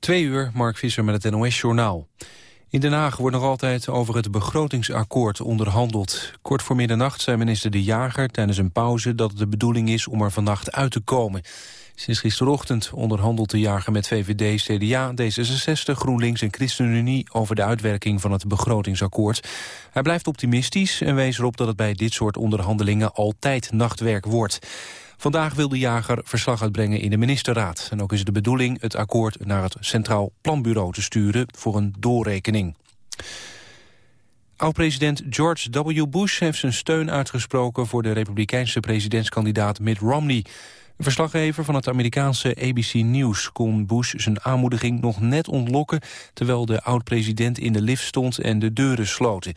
Twee uur, Mark Visser met het NOS-journaal. In Den Haag wordt nog altijd over het begrotingsakkoord onderhandeld. Kort voor middernacht zei minister De Jager tijdens een pauze... dat het de bedoeling is om er vannacht uit te komen. Sinds gisterochtend onderhandelt De Jager met VVD, CDA, D66, GroenLinks en ChristenUnie... over de uitwerking van het begrotingsakkoord. Hij blijft optimistisch en wees erop dat het bij dit soort onderhandelingen... altijd nachtwerk wordt. Vandaag wil de jager verslag uitbrengen in de ministerraad. En ook is de bedoeling het akkoord naar het Centraal Planbureau te sturen voor een doorrekening. Oud-president George W. Bush heeft zijn steun uitgesproken voor de republikeinse presidentskandidaat Mitt Romney. Een verslaggever van het Amerikaanse ABC News kon Bush zijn aanmoediging nog net ontlokken... terwijl de oud-president in de lift stond en de deuren sloten.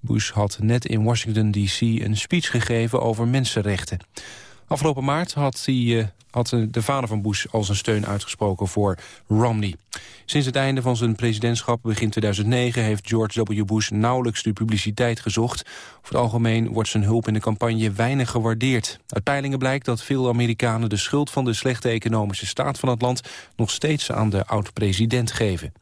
Bush had net in Washington D.C. een speech gegeven over mensenrechten. Afgelopen maart had, eh, had de vader van Bush al zijn steun uitgesproken voor Romney. Sinds het einde van zijn presidentschap begin 2009 heeft George W. Bush nauwelijks de publiciteit gezocht. Over het algemeen wordt zijn hulp in de campagne weinig gewaardeerd. Uit peilingen blijkt dat veel Amerikanen de schuld van de slechte economische staat van het land nog steeds aan de oud-president geven.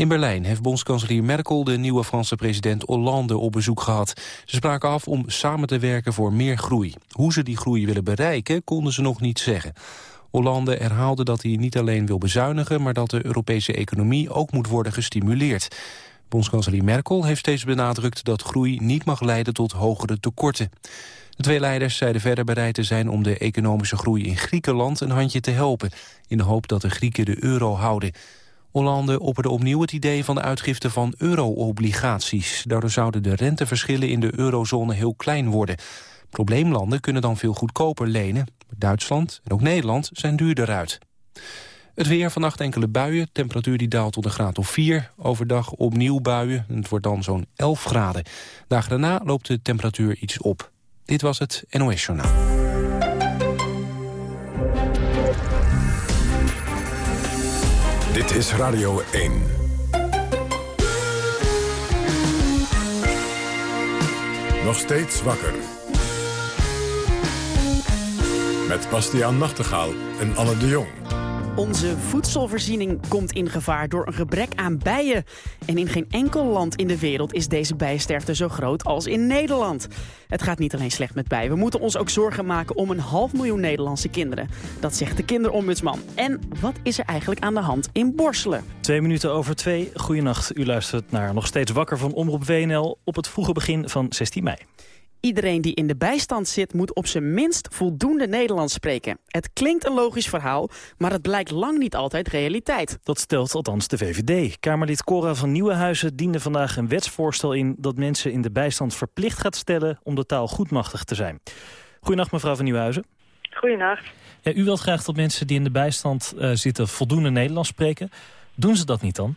In Berlijn heeft bondskanselier Merkel de nieuwe Franse president Hollande op bezoek gehad. Ze spraken af om samen te werken voor meer groei. Hoe ze die groei willen bereiken, konden ze nog niet zeggen. Hollande herhaalde dat hij niet alleen wil bezuinigen... maar dat de Europese economie ook moet worden gestimuleerd. Bondskanselier Merkel heeft steeds benadrukt dat groei niet mag leiden tot hogere tekorten. De twee leiders zeiden verder bereid te zijn om de economische groei in Griekenland een handje te helpen... in de hoop dat de Grieken de euro houden. Hollande opperde opnieuw het idee van de uitgifte van euro-obligaties. Daardoor zouden de renteverschillen in de eurozone heel klein worden. Probleemlanden kunnen dan veel goedkoper lenen. Duitsland en ook Nederland zijn duurder uit. Het weer, vannacht enkele buien, temperatuur die daalt tot een graad of 4. Overdag opnieuw buien, het wordt dan zo'n 11 graden. Dagen daarna loopt de temperatuur iets op. Dit was het NOS Journaal. Dit is Radio 1. Nog steeds wakker. Met Bastiaan Nachtegaal en Anne de Jong. Onze voedselvoorziening komt in gevaar door een gebrek aan bijen. En in geen enkel land in de wereld is deze bijensterfte zo groot als in Nederland. Het gaat niet alleen slecht met bijen. We moeten ons ook zorgen maken om een half miljoen Nederlandse kinderen. Dat zegt de kinderombudsman. En wat is er eigenlijk aan de hand in Borselen? Twee minuten over twee. Goedenacht. U luistert naar Nog Steeds Wakker van Omroep WNL... op het vroege begin van 16 mei. Iedereen die in de bijstand zit moet op zijn minst voldoende Nederlands spreken. Het klinkt een logisch verhaal, maar het blijkt lang niet altijd realiteit. Dat stelt althans de VVD. Kamerlid Cora van Nieuwenhuizen diende vandaag een wetsvoorstel in... dat mensen in de bijstand verplicht gaat stellen om de taal goedmachtig te zijn. Goedenacht mevrouw van Nieuwenhuizen. Goedenacht. Ja, u wilt graag dat mensen die in de bijstand uh, zitten voldoende Nederlands spreken. Doen ze dat niet dan?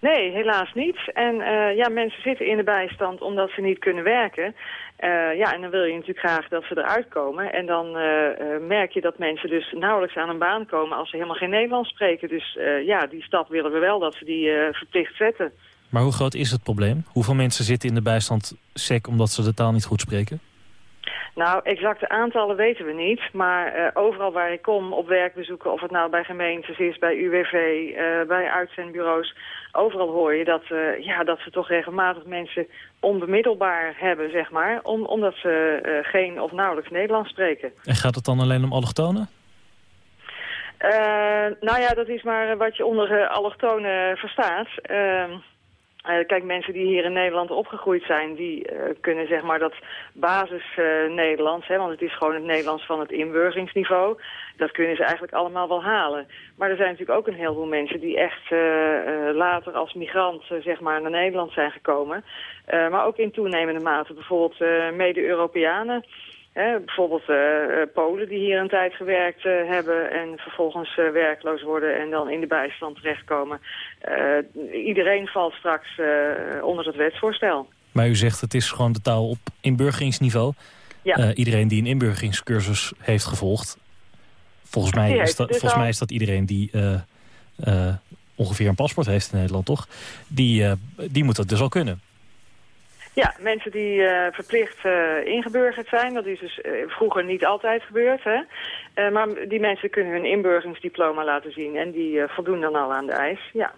Nee, helaas niet. En uh, ja, mensen zitten in de bijstand omdat ze niet kunnen werken. Uh, ja, en dan wil je natuurlijk graag dat ze eruit komen. En dan uh, merk je dat mensen dus nauwelijks aan een baan komen als ze helemaal geen Nederlands spreken. Dus ja, die stap willen we wel dat ze die verplicht zetten. Maar hoe groot is het probleem? Hoeveel mensen zitten in de bijstand sec omdat ze de taal niet goed spreken? Nou, exacte aantallen weten we niet. Maar uh, overal waar ik kom op werkbezoeken, of het nou bij gemeentes is, bij UWV, uh, bij uitzendbureaus overal hoor je dat, uh, ja, dat ze toch regelmatig mensen onbemiddelbaar hebben, zeg maar. Om, omdat ze geen of nauwelijks Nederlands spreken. En gaat het dan alleen om allochtonen? Nou ja, dat is maar wat je onder allochtonen verstaat. Uh, kijk, mensen die hier in Nederland opgegroeid zijn, die uh, kunnen zeg maar dat basis-Nederlands, uh, want het is gewoon het Nederlands van het inburgeringsniveau, dat kunnen ze eigenlijk allemaal wel halen. Maar er zijn natuurlijk ook een heleboel mensen die echt later als migrant zeg maar naar Nederland zijn gekomen. maar ook in toenemende mate bijvoorbeeld mede-Europeanen. Hè, bijvoorbeeld uh, Polen die hier een tijd gewerkt uh, hebben en vervolgens werkloos worden en dan in de bijstand terechtkomen. iedereen valt straks onder het wetsvoorstel. Maar u zegt het is gewoon de taal op inburgeringsniveau. Ja. iedereen die een inburgeringscursus heeft gevolgd, volgens mij, is dat, dus volgens mij is dat iedereen die ongeveer een paspoort heeft in Nederland, toch? Die, die moet dat dus al kunnen. Ja, mensen die uh, verplicht uh, ingeburgerd zijn. Dat is dus uh, vroeger niet altijd gebeurd. Hè? maar die mensen kunnen hun inburgeringsdiploma laten zien. En die voldoen dan al aan de eis, ja.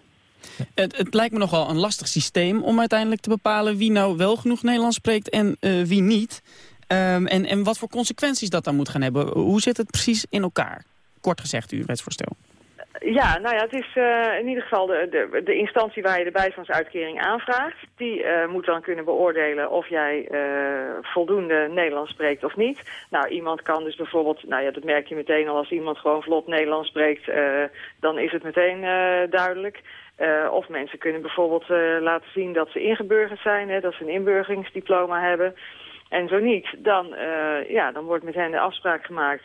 Het, het, lijkt me nogal een lastig systeem om uiteindelijk te bepalen... wie nou wel genoeg Nederlands spreekt en wie niet. Um, en, en wat voor consequenties dat dan moet gaan hebben. Hoe zit het precies in elkaar? Kort gezegd, uw wetsvoorstel. Ja, nou ja, het is uh, in ieder geval de, de, de, instantie waar je de bijstandsuitkering aanvraagt. Die uh, moet dan kunnen beoordelen of jij uh, voldoende Nederlands spreekt of niet. Nou, iemand kan dus bijvoorbeeld, nou ja, dat merk je meteen al als iemand gewoon vlot Nederlands spreekt, dan is het meteen duidelijk. of mensen kunnen bijvoorbeeld laten zien dat ze ingeburgerd zijn, hè, dat ze een inburgeringsdiploma hebben. En zo niet, dan, ja, dan wordt met hen de afspraak gemaakt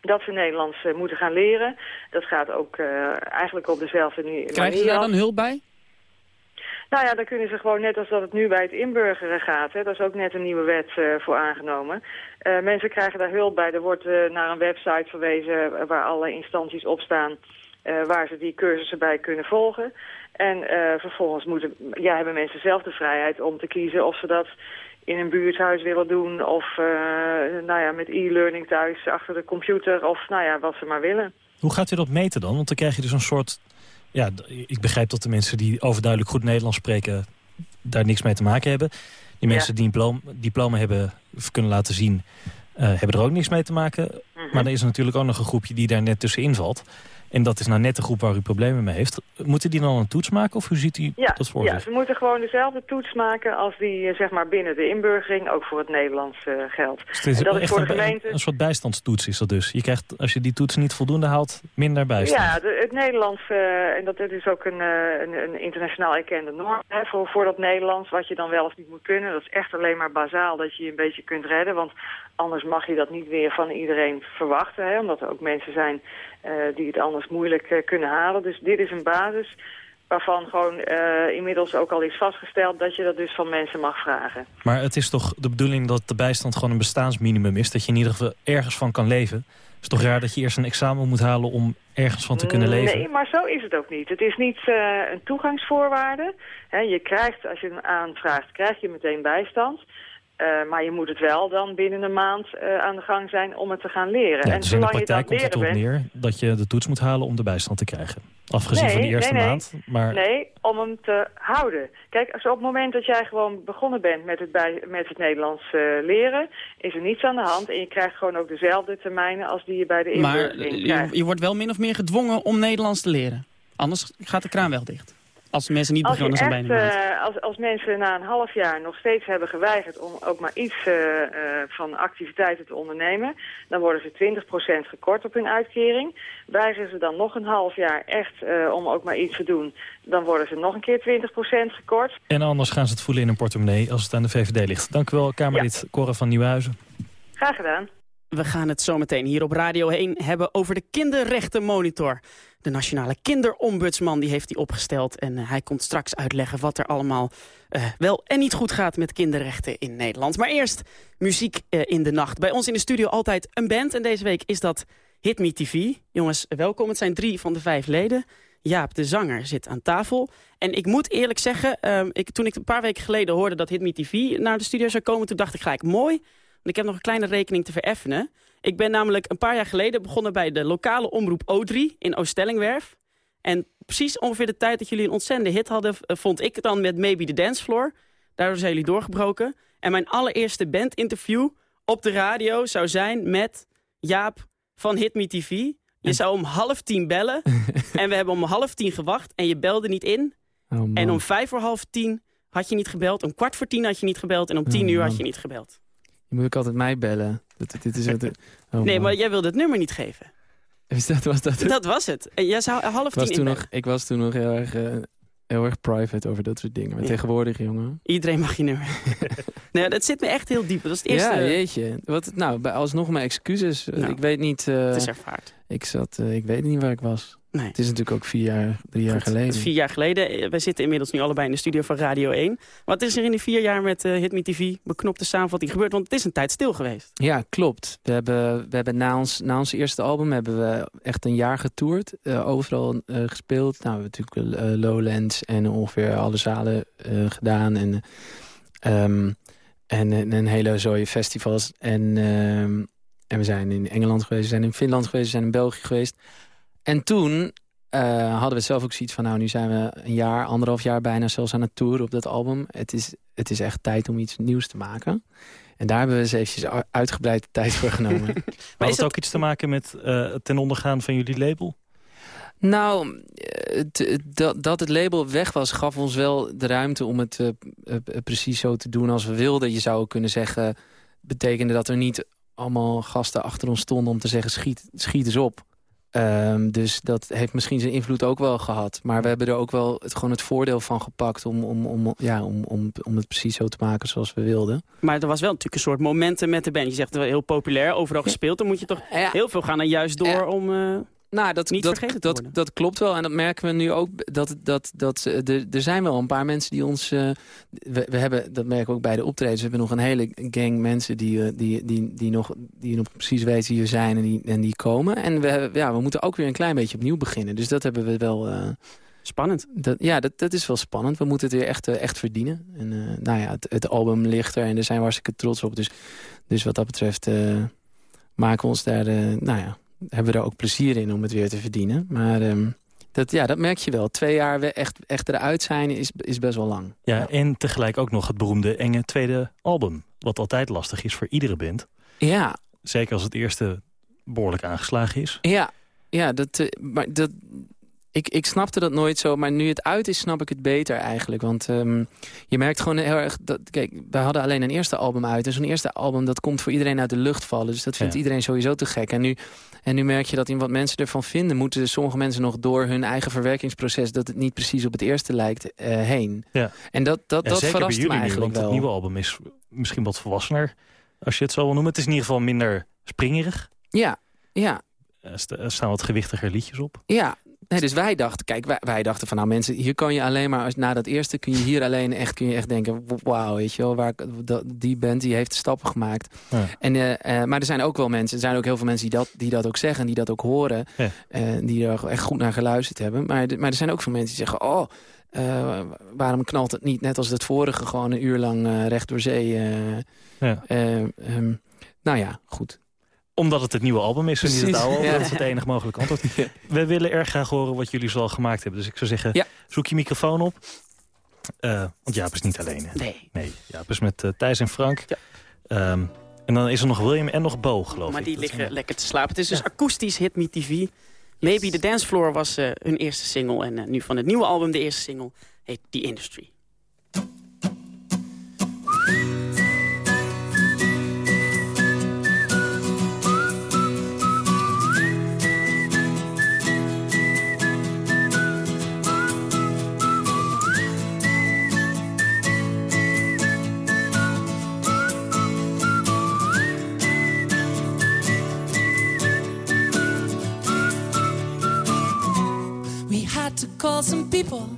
dat ze Nederlands uh, moeten gaan leren. Dat gaat ook uh, eigenlijk op dezelfde manier. Krijgen ze daar dan hulp bij? Nou ja, dan kunnen ze gewoon, net als dat het nu bij het inburgeren gaat... Hè, dat is ook net een nieuwe wet uh, voor aangenomen. mensen krijgen daar hulp bij. Er wordt naar een website verwezen waar alle instanties op staan... waar ze die cursussen bij kunnen volgen. En vervolgens moeten, ja, hebben mensen zelf de vrijheid om te kiezen of ze dat in een buurthuis willen doen... of uh, nou ja, met e-learning thuis achter de computer of nou ja, wat ze maar willen. Hoe gaat u dat meten dan? Want dan krijg je dus een soort... Ja, ik begrijp dat de mensen die overduidelijk goed Nederlands spreken... daar niks mee te maken hebben. Die mensen die een diploma, diploma hebben kunnen laten zien... Uh, hebben er ook niks mee te maken. Mm -hmm. Maar er is natuurlijk ook nog een groepje die daar net tussenin valt... En dat is nou net de groep waar u problemen mee heeft. Moeten die dan een toets maken of hoe ziet u dat voor Ja, ze moeten gewoon dezelfde toets maken als die eh, zeg maar binnen de inburgering ook voor het Nederlands uh, geldt. Dus is dat is voor de gemeente... Een, soort bijstandstoets is dat dus. Je krijgt, als je die toets niet voldoende haalt, minder bijstand. Ja, de, het Nederlands, uh, en dat, is ook een, een, een, internationaal erkende norm hè, voor, voor dat Nederlands, wat je dan wel of niet moet kunnen. Dat is echt alleen maar bazaal dat je je een beetje kunt redden, want anders mag je dat niet weer van iedereen verwachten. Hè, omdat er ook mensen zijn die het anders moeilijk uh, kunnen halen. Dus dit is een basis waarvan gewoon uh, inmiddels ook al is vastgesteld... dat je dat dus van mensen mag vragen. Maar het is toch de bedoeling dat de bijstand gewoon een bestaansminimum is? Dat je in ieder geval ergens van kan leven? Het is toch raar dat je eerst een examen moet halen om ergens van te kunnen leven? Nee, maar zo is het ook niet. Het is niet een toegangsvoorwaarde. je krijgt, als je hem aanvraagt, krijg je meteen bijstand... Uh, maar je moet het wel dan binnen een maand uh, aan de gang zijn om het te gaan leren. Ja, en dus in de praktijk komt het erop neer dat je de toets moet halen om de bijstand te krijgen. Afgezien nee, van die eerste nee, nee. maand. Maar... Nee, om hem te houden. Kijk, als op het moment dat jij gewoon begonnen bent met het, bij, met het Nederlands uh, leren... is er niets aan de hand en je krijgt gewoon ook dezelfde termijnen als die je bij de inburgering Maar je, je wordt wel min of meer gedwongen om Nederlands te leren. Anders gaat de kraan wel dicht. Als mensen niet begonnen zijn bij uh, als, als mensen na een half jaar nog steeds hebben geweigerd om ook maar iets uh, uh, van activiteiten te ondernemen, dan worden ze 20% gekort op hun uitkering. Weigeren ze dan nog een half jaar echt om ook maar iets te doen, dan worden ze nog een keer 20% gekort. En anders gaan ze het voelen in een portemonnee als het aan de VVD ligt. Dank u wel, Kamerlid ja. Cora van Nieuwhuizen. Graag gedaan. We gaan het zometeen hier op Radio 1 hebben over de kinderrechtenmonitor. De Nationale Kinderombudsman die heeft die opgesteld. En uh, hij komt straks uitleggen wat er allemaal uh, wel en niet goed gaat met kinderrechten in Nederland. Maar eerst muziek uh, in de nacht. Bij ons in de studio altijd een band. En deze week is dat Hit Me TV. Jongens, welkom. Het zijn drie van de vijf leden. Jaap, de zanger, zit aan tafel. En ik moet eerlijk zeggen, ik, toen ik een paar weken geleden hoorde dat Hit Me TV naar de studio zou komen... toen dacht ik gelijk, mooi, want ik heb nog een kleine rekening te vereffenen. Ik ben namelijk een paar jaar geleden begonnen bij de lokale omroep O3 in Oostellingwerf. En precies ongeveer de tijd dat jullie een ontzettende hit hadden... vond ik dan met Maybe the Dance Floor. Daardoor zijn jullie doorgebroken. En mijn allereerste bandinterview op de radio zou zijn met Jaap van Hit Me TV. Je zou om half tien bellen. en we hebben om half tien gewacht en je belde niet in. Oh, en om vijf voor half tien had je niet gebeld. Om kwart voor tien had je niet gebeld. En om tien Oh, uur had je niet gebeld. Je moet ook altijd mij bellen. Dat, dit is het, oh, nee, maar jij wilde het nummer niet geven. Is dat, was dat het? Dat was het. En jij zou half Ik was tien toen nog, ik was toen nog heel erg, eh, heel erg private over dat soort dingen. Maar Ja. tegenwoordig, jongen. Iedereen mag je nummer. nee, dat zit me echt heel diep. Dat is het eerste. Ja, jeetje. Wat, nou, alsnog mijn excuses. Nou, ik weet niet... eh, het is ervaard. ik, zat, eh, ik weet niet waar ik was. Nee. Het is natuurlijk ook vier jaar, drie jaar Goed, geleden. Vier jaar geleden. Eh, Wij zitten inmiddels nu allebei in de studio van Radio 1. Wat is er in die vier jaar met eh Hit Me TV beknopte samenvatting gebeurd? Want het is een tijd stil geweest. Ja, klopt. We hebben, we hebben na, ons, na ons eerste album hebben we echt een jaar getoerd. eh, overal gespeeld. Nou, we hebben natuurlijk Lowlands en ongeveer alle zalen gedaan. En Ehm, en, een hele zooi festivals. En, ehm, en we zijn in Engeland geweest, we zijn in Finland geweest, we zijn in België geweest. En toen uh, hadden we zelf ook zoiets van... nou, nu zijn we een jaar, anderhalf jaar bijna zelfs aan het tour op dat album. Het is, het is echt tijd om iets nieuws te maken. En daar hebben we eens eventjes uitgebreid tijd voor genomen. maar heeft het ook iets te maken met uh, het ten ondergaan van jullie label? Nou, dat, dat het label weg was, gaf ons wel de ruimte om het uh, precies zo te doen als we wilden. Je zou kunnen zeggen, betekende dat er niet allemaal gasten achter ons stonden om te zeggen schiet, schiet eens op. Um, dus dat heeft misschien zijn invloed ook wel gehad. Maar we hebben er ook wel het, gewoon het voordeel van gepakt... Om, om, om, ja, om, om, om het precies zo te maken zoals we wilden. Maar er was wel natuurlijk een soort momenten met de band. Je zegt wel heel populair, overal gespeeld. Dan moet je toch heel veel gaan er juist door om... Uh... Nou, dat, niet dat, vergeten dat, dat klopt wel. En dat merken we nu ook. Dat, dat, dat, er, er zijn wel een paar mensen die ons... Uh, we, we, hebben, dat merken we ook bij de optredens. We hebben nog een hele gang mensen die, uh, die, die, die, nog, die nog precies weten wie we zijn en die, en die komen. En we, ja, we moeten ook weer een klein beetje opnieuw beginnen. Dus dat hebben we wel... Uh, Spannend. Dat, ja, dat, dat is wel spannend. We moeten het weer echt, echt verdienen. En nou ja, het, het, album ligt er en daar zijn we hartstikke trots op. Dus, dus wat dat betreft maken we ons daar... nou ja, hebben we er ook plezier in om het weer te verdienen. Maar um, dat, ja, dat merk je wel. Twee jaar we echt, echt eruit zijn is, is best wel lang. Ja, en tegelijk ook nog het beroemde enge tweede album. Wat altijd lastig is voor iedere band. Ja. Zeker als het eerste behoorlijk aangeslagen is. Ja, ja dat, uh, maar dat, ik, ik snapte dat nooit zo, maar nu het uit is, snap ik het beter eigenlijk. Want um, je merkt gewoon heel erg... Dat, kijk, wij hadden alleen een eerste album uit. En zo'n eerste album, dat komt voor iedereen uit de lucht vallen. Dus dat vindt iedereen sowieso te gek. En nu, en nu merk je dat in wat mensen ervan vinden... moeten sommige mensen nog door hun eigen verwerkingsproces... dat het niet precies op het eerste lijkt, uh, heen. Ja. En dat, dat, dat verrast me eigenlijk nu, want wel. het nieuwe album is misschien wat volwassener, als je het zo wil noemen. Het is in ieder geval minder springerig. Ja, ja. Er staan wat gewichtiger liedjes op. Ja, Nee, dus wij dachten, kijk, wij, wij, dachten van nou mensen, hier kan je alleen maar, na dat eerste kun je hier alleen echt, kun je echt denken, wauw, weet je wel, waar, die band die heeft stappen gemaakt. Ja. En, uh, maar er zijn ook wel mensen, er zijn ook heel veel mensen die dat, die dat ook zeggen, die dat ook horen, ja. uh, die er echt goed naar geluisterd hebben. Maar, maar er zijn ook veel mensen die zeggen, oh, uh, waarom knalt het niet net als het vorige gewoon een uur lang recht door zee? Ja. Um, nou ja, goed omdat het het nieuwe album is en niet het oude Dat is het enige mogelijke antwoord. We willen erg graag horen wat jullie zoal gemaakt hebben. Dus ik zou zeggen, zoek je microfoon op. Uh, want Jaap is niet alleen. Nee. nee. Jaap is met uh, Thijs en Frank. Ja. Um, en dan is er nog William en nog Bo, geloof maar ik. Maar die liggen lekker te slapen. Het is dus akoestisch Hit Me TV. Maybe the Dance Floor was uh, hun eerste single. En nu van het nieuwe album de eerste single heet The Industry. Call some people.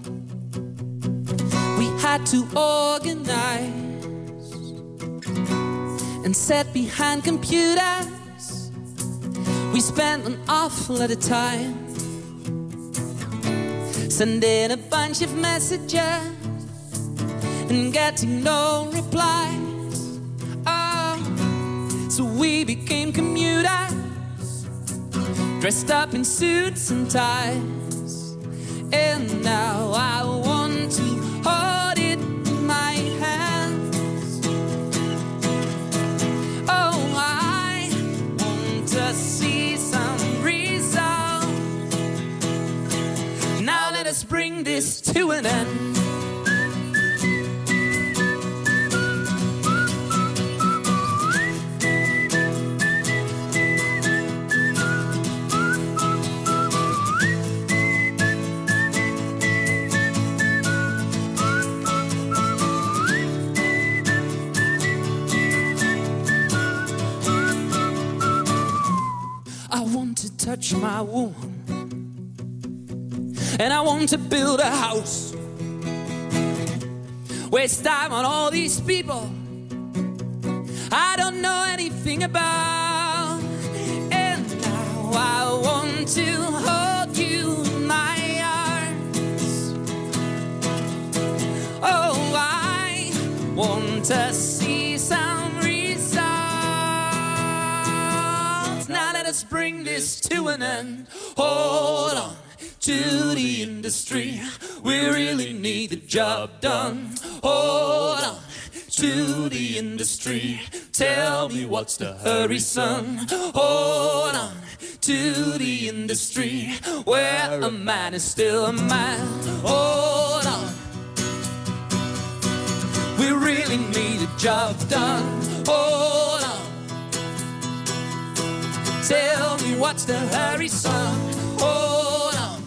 We had to organize and sat behind computers. We spent an awful lot of time sending a bunch of messages and getting no replies. Oh, so we became commuters, dressed up in suits and ties. And now I want to hold it in my hands. Oh, I want to see some result. Now let us bring this to an end. Touch my wound. And I want to build a house. Waste time on all these people I don't know anything about. And now I want to hold you in my arms. Oh, I want to see some Now let us bring this to an end. Hold on to the industry. We really need the job done. Hold on to the industry. Tell me what's the hurry, son. Hold on to the industry where a man is still a man. Hold on. We really need a job done. Hold Tell me what's the hurry, son. Hold on.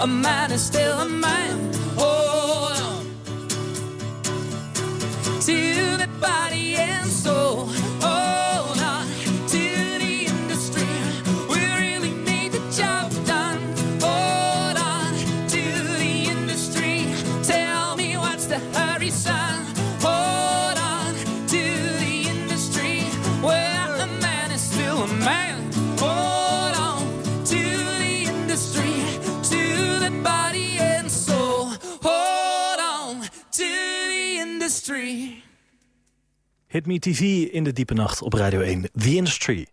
A man is still a man. Hold on. To the body and soul. Hit Me TV in de diepe nacht op Radio 1. The Industry.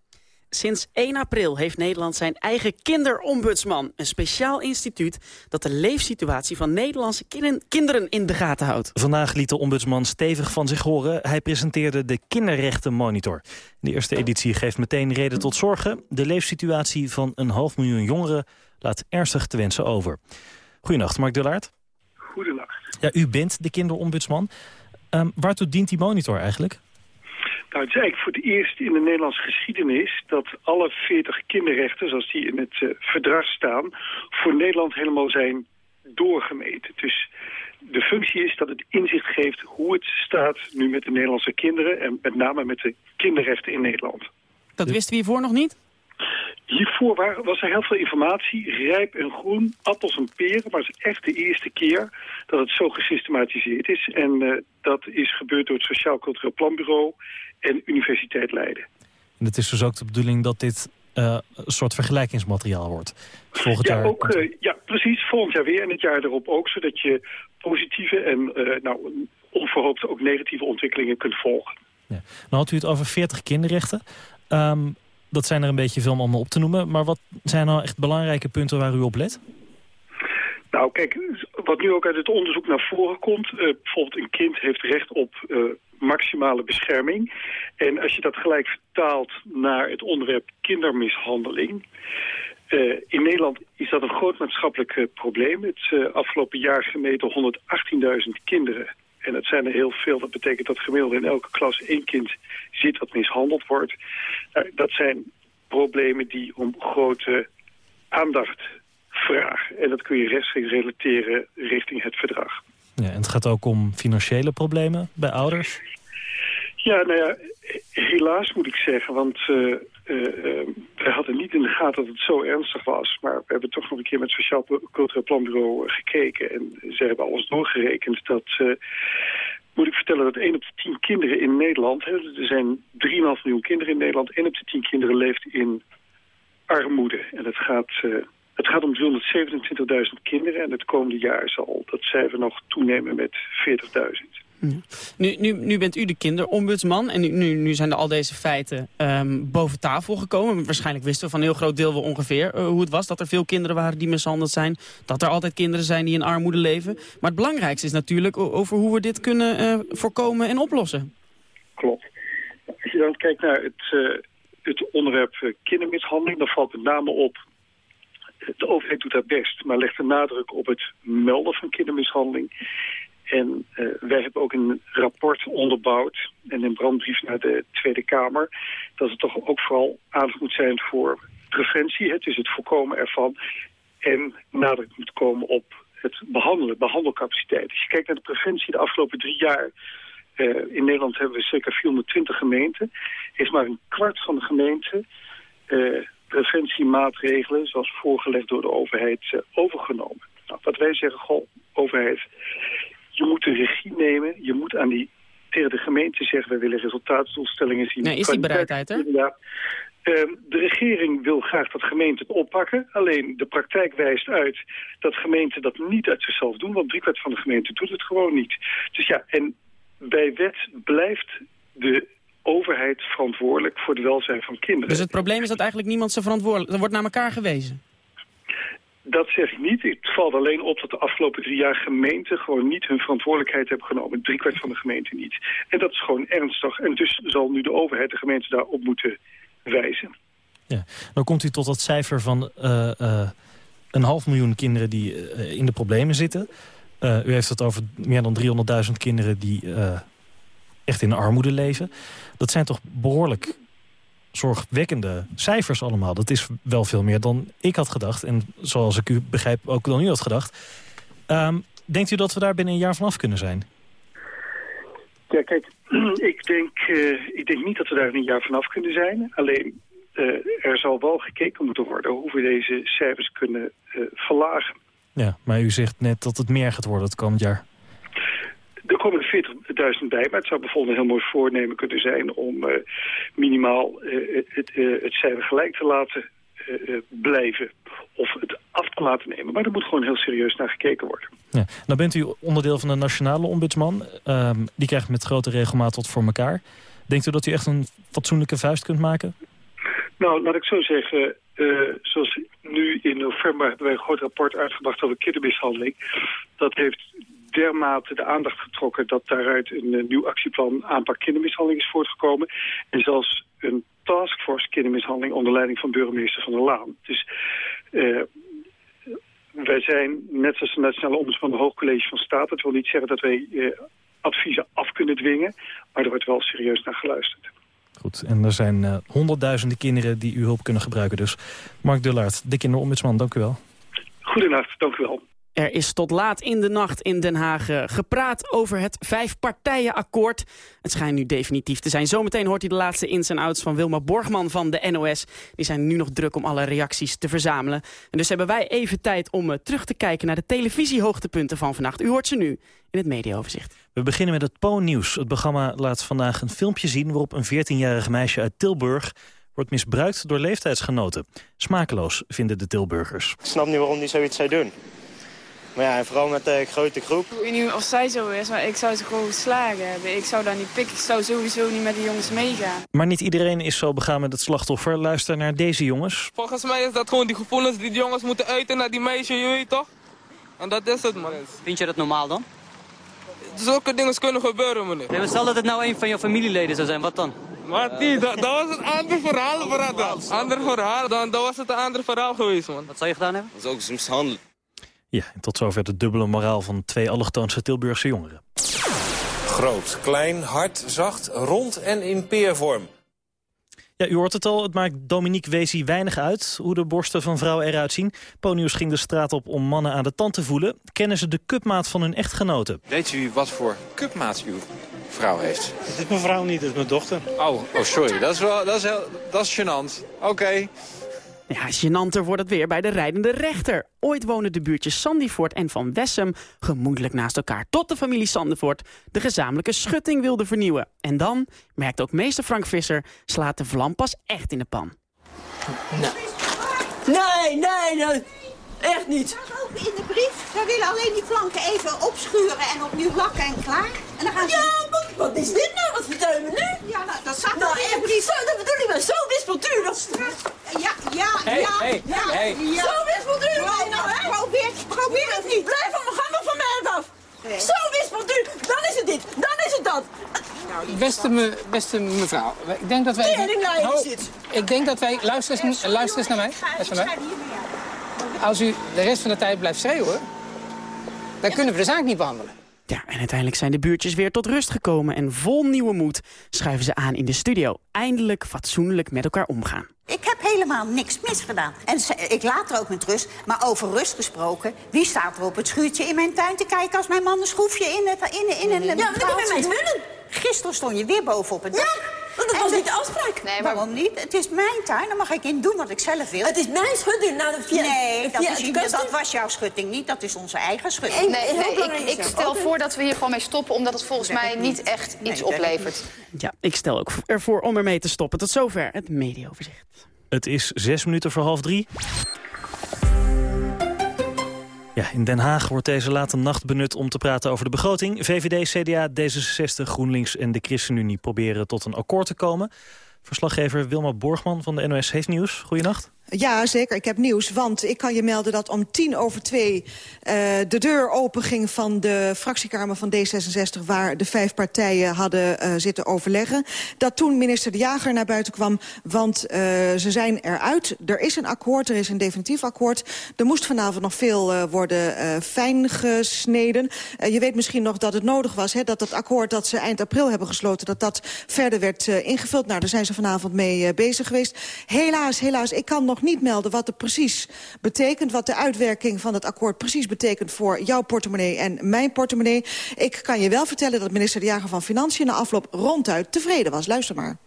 Sinds 1 april heeft Nederland zijn eigen kinderombudsman. Een speciaal instituut dat de leefsituatie van Nederlandse kin- kinderen in de gaten houdt. Vandaag liet de ombudsman stevig van zich horen. Hij presenteerde de Kinderrechtenmonitor. De eerste editie geeft meteen reden tot zorgen. De leefsituatie van een half miljoen jongeren laat ernstig te wensen over. Goedenacht, Mark Dullaert. Goedenacht. Ja, u bent de kinderombudsman. Ehm, waartoe dient die monitor eigenlijk? Nou, het is eigenlijk voor het eerst in de Nederlandse geschiedenis dat alle 40 kinderrechten, zoals die in het eh, verdrag staan, voor Nederland helemaal zijn doorgemeten. Dus de functie is dat het inzicht geeft hoe het staat nu met de Nederlandse kinderen en met name met de kinderrechten in Nederland. Dat wisten we hiervoor nog niet? Hiervoor wa- was er heel veel informatie, rijp en groen, appels en peren. Maar het is echt de eerste keer dat het zo gesystematiseerd is. En eh, dat is gebeurd door het Sociaal Cultureel Planbureau en Universiteit Leiden. En het is dus ook de bedoeling dat dit eh, een soort vergelijkingsmateriaal wordt. Volgend Ja, jaar ook, eh, ja, precies. Volgend jaar weer en het jaar erop ook. Zodat je positieve en nou, onverhoopt ook negatieve ontwikkelingen kunt volgen. Nou had u het over 40 kinderrechten. Ehm, dat zijn er een beetje veel om allemaal op te noemen. Maar wat zijn nou echt belangrijke punten waar u op let? Nou, kijk, wat nu ook uit het onderzoek naar voren komt... eh, bijvoorbeeld een kind heeft recht op eh, maximale bescherming. En als je dat gelijk vertaalt naar het onderwerp kindermishandeling... eh, in Nederland is dat een groot maatschappelijk probleem. Het afgelopen jaar gemeten 118.000 kinderen. En dat zijn er heel veel. Dat betekent dat gemiddeld in elke klas één kind zit dat mishandeld wordt. Nou, dat zijn problemen die om grote aandacht vragen. En dat kun je rechtstreeks relateren richting het verdrag. Ja, en het gaat ook om financiële problemen bij ouders. Ja, nou ja, helaas moet ik zeggen, want uh, uh, we hadden niet in de gaten dat het zo ernstig was. Maar we hebben toch nog een keer met het Sociaal Cultureel Planbureau gekeken. En ze hebben alles doorgerekend dat... Moet ik vertellen dat 1 op de 10 kinderen in Nederland... Hè, er zijn 3,5 miljoen kinderen in Nederland... 1 op de 10 kinderen leeft in armoede. En het gaat... Het gaat om 327.000 kinderen en het komende jaar zal dat cijfer nog toenemen met 40.000. Nu, nu, nu bent u de kinderombudsman en nu, nu, zijn er al deze feiten um, boven tafel gekomen. Waarschijnlijk wisten we van een heel groot deel wel ongeveer uh, hoe het was. Dat er veel kinderen waren die mishandeld zijn. Dat er altijd kinderen zijn die in armoede leven. Maar het belangrijkste is natuurlijk over hoe we dit kunnen uh, voorkomen en oplossen. Klopt. Als je dan kijkt naar het, uh, het onderwerp kindermishandeling, dan valt met name op de overheid doet haar best, maar legt de nadruk op het melden van kindermishandeling. En uh, wij hebben ook een rapport onderbouwd en een brandbrief naar de Tweede Kamer... dat het toch ook vooral aandacht moet zijn voor preventie, het is het voorkomen ervan... en nadruk moet komen op het behandelen, behandelcapaciteit. Als je kijkt naar de preventie de afgelopen drie jaar... Uh, in Nederland hebben we circa 420 gemeenten. Is maar een kwart van de gemeenten... Uh, preventiemaatregelen, zoals voorgelegd door de overheid, overgenomen. Nou, wat wij zeggen, goh, overheid, je moet de regie nemen. Je moet aan die, tegen de gemeente zeggen, wij willen resultaatdoelstellingen zien. Nee, is die bereidheid, hè? Ja, Ehm, de regering wil graag dat gemeenten het oppakken. Alleen de praktijk wijst uit dat gemeenten dat niet uit zichzelf doen. Want driekwart van de gemeenten doet het gewoon niet. Dus ja, en bij wet blijft de overheid verantwoordelijk voor het welzijn van kinderen. Dus het probleem is dat eigenlijk niemand zijn verantwoordelijk... Er wordt naar elkaar gewezen. Dat zeg ik niet. Het valt alleen op dat de afgelopen drie jaar gemeenten gewoon niet hun verantwoordelijkheid hebben genomen. Driekwart van de gemeenten niet. En dat is gewoon ernstig. En dus zal nu de overheid de gemeenten daarop moeten wijzen. Ja. Dan komt u tot dat cijfer van eh, eh, een half miljoen kinderen die eh, in de problemen zitten. U heeft het over meer dan 300.000 kinderen die echt in armoede leven. Dat zijn toch behoorlijk zorgwekkende cijfers allemaal. Dat is wel veel meer dan ik had gedacht. En zoals ik u begrijp ook dan u had gedacht. Ehm, denkt u dat we daar binnen een jaar vanaf kunnen zijn? Ja, kijk, ik denk, eh, ik denk niet dat we daar een jaar vanaf kunnen zijn. Alleen, eh, er zal wel gekeken moeten worden hoe we deze cijfers kunnen eh, verlagen. Ja, maar u zegt net dat het meer gaat worden het komend jaar. Er komen er 40.000 bij, maar het zou bijvoorbeeld een heel mooi voornemen kunnen zijn om eh, minimaal eh, het, eh, het cijfer gelijk te laten blijven of het af te laten nemen. Maar er moet gewoon heel serieus naar gekeken worden. Ja. Nou bent u onderdeel van de nationale ombudsman. Ehm, die krijgt met grote regelmaat tot voor elkaar. Denkt u dat u echt een fatsoenlijke vuist kunt maken? Nou, laat ik zo zeggen, zoals nu in november hebben wij een groot rapport uitgebracht over kindermishandeling. Dat heeft dermate de aandacht getrokken dat daaruit een eh, nieuw actieplan aanpak kindermishandeling is voortgekomen. En zelfs een taskforce kindermishandeling onder leiding van burgemeester Van der Laan. Dus eh, wij zijn, net zoals de Nationale Ombudsman, het Hoogcollege van Staat. Dat wil niet zeggen dat wij eh, adviezen af kunnen dwingen, maar er wordt wel serieus naar geluisterd. Goed, en er zijn eh, honderdduizenden kinderen die uw hulp kunnen gebruiken. Dus Mark Dullaert, de kinderombudsman, dank u wel. Goedenacht, dank u wel. Er is tot laat in de nacht in Den Haag eh, gepraat over het vijfpartijenakkoord. Het schijnt nu definitief te zijn. Zometeen hoort u de laatste ins en outs van Wilma Borgman van de NOS. Die zijn nu nog druk om alle reacties te verzamelen. En dus hebben wij even tijd om eh, terug te kijken naar de televisiehoogtepunten van vannacht. U hoort ze nu in het mediaoverzicht. We beginnen met het Po-nieuws. Het programma laat vandaag een filmpje zien... waarop een 14-jarig meisje uit Tilburg wordt misbruikt door leeftijdsgenoten. Smakeloos, vinden de Tilburgers. Ik snap niet waarom die zoiets zou doen. Maar ja, en vooral met de grote groep. Ik weet niet of zij zo is, maar ik zou ze gewoon geslagen hebben. Ik zou daar niet pikken. Ik zou sowieso niet met die jongens meegaan. Maar niet iedereen is zo begaan met het slachtoffer. Luister naar deze jongens. Volgens mij is dat gewoon die gevoelens die de jongens moeten uiten naar die meisje, je weet toch? En dat is het, man. Vind je dat normaal dan? Zulke dingen kunnen gebeuren, meneer. Nee, maar stel dat het nou een van je familieleden zou zijn, wat dan? Maar die, dat, dat was een ander verhaal, brother. Ander verhaal, dan, dan was het een ander verhaal geweest, man. Wat zou je gedaan hebben? Dat is ook mishandelen. Ja, en tot zover de dubbele moraal van twee allochtoonse Tilburgse jongeren. Groot, klein, hard, zacht, rond en in peervorm. Ja, u hoort het al, het maakt Dominique Wezi weinig uit hoe de borsten van vrouwen eruit zien. Ponius ging de straat op om mannen aan de tand te voelen. Kennen ze de cupmaat van hun echtgenoten? Weet u wat voor cupmaat uw vrouw heeft? Het is mijn vrouw niet, het is mijn dochter. Oh, oh sorry, dat is, wel, dat is, heel, dat is gênant. Oké. Ja, gênanter wordt het weer bij de rijdende rechter. Ooit woonden de buurtjes Sandyvoort en Van Wessem gemoedelijk naast elkaar... tot de familie Sandervoort de gezamenlijke schutting wilde vernieuwen. En dan, merkt ook meester Frank Visser, slaat de vlam pas echt in de pan. Nee, nee, nee. Echt niet. in de brief. Wij willen alleen die flanken even opschuren en opnieuw lakken en klaar. En dan gaan ze... Ja, wat, wat is dit nou? Wat vertellen we nu? Ja, nou, dat staat Nou, ook in de echt, brief. zo, dat bedoel ik maar. Zo wispeltuur. Dat Ja, ja, Hey, ja, hey, ja, hey. ja. Zo je nou, hè? Probeer, probeer het niet. Blijf van me, ga maar van mij af. Zo wispeltuur. Dan is het dit. Dan is het dat. Beste, me, beste mevrouw, ik denk dat wij... Je Oh, zit. ik denk dat wij... Luister eens, luister eens naar mij. Luister naar mij. Als u de rest van de tijd blijft schreeuwen, dan kunnen we de zaak niet behandelen. Ja, en uiteindelijk zijn de buurtjes weer tot rust gekomen... en vol nieuwe moed schuiven ze aan in de studio. Eindelijk fatsoenlijk met elkaar omgaan. Ik heb helemaal niks misgedaan. En ze- ik laat er ook met rust. Maar over rust gesproken, wie staat er op het schuurtje in mijn tuin te kijken... als mijn man een schroefje in, het, in, in een... Ja, want ik heb in mijn spullen. Gisteren stond je weer boven op het dak. Dat was niet de afspraak. Nee, Waarom niet? Het is mijn tuin, dan mag ik in doen wat ik zelf wil. Het is mijn schutting. Nou, via, nee, dat, via is, dat was jouw schutting niet. Dat is onze eigen schutting. Nee, ik, ik stel voor dat we hier gewoon mee stoppen... omdat het volgens mij niet echt iets oplevert. Ja, ik stel ook ervoor om ermee te stoppen. Tot zover het mediaoverzicht. Het is zes minuten voor half drie. In Den Haag wordt deze late nacht benut om te praten over de begroting. VVD, CDA, D66, GroenLinks en de ChristenUnie proberen tot een akkoord te komen. Verslaggever Wilma Borgman van de NOS heeft nieuws. Goedenacht. Ja, zeker. Ik heb nieuws, want ik kan je melden dat om tien over twee... eh, de deur openging van de fractiekamer van D66... waar de vijf partijen hadden eh, zitten overleggen. Dat toen minister De Jager naar buiten kwam, want eh, ze zijn eruit. Er is een akkoord, er is een definitief akkoord. Er moest vanavond nog veel worden fijn gesneden. Je weet misschien nog dat het nodig was, hè, dat het akkoord... dat ze eind april hebben gesloten, dat dat verder werd ingevuld. Nou, daar zijn ze vanavond mee bezig geweest. Helaas, helaas, ik kan nog niet melden wat het precies betekent... wat de uitwerking van het akkoord precies betekent voor jouw portemonnee en mijn portemonnee. Ik kan je wel vertellen dat minister De Jager van Financiën... na afloop ronduit tevreden was. Luister maar.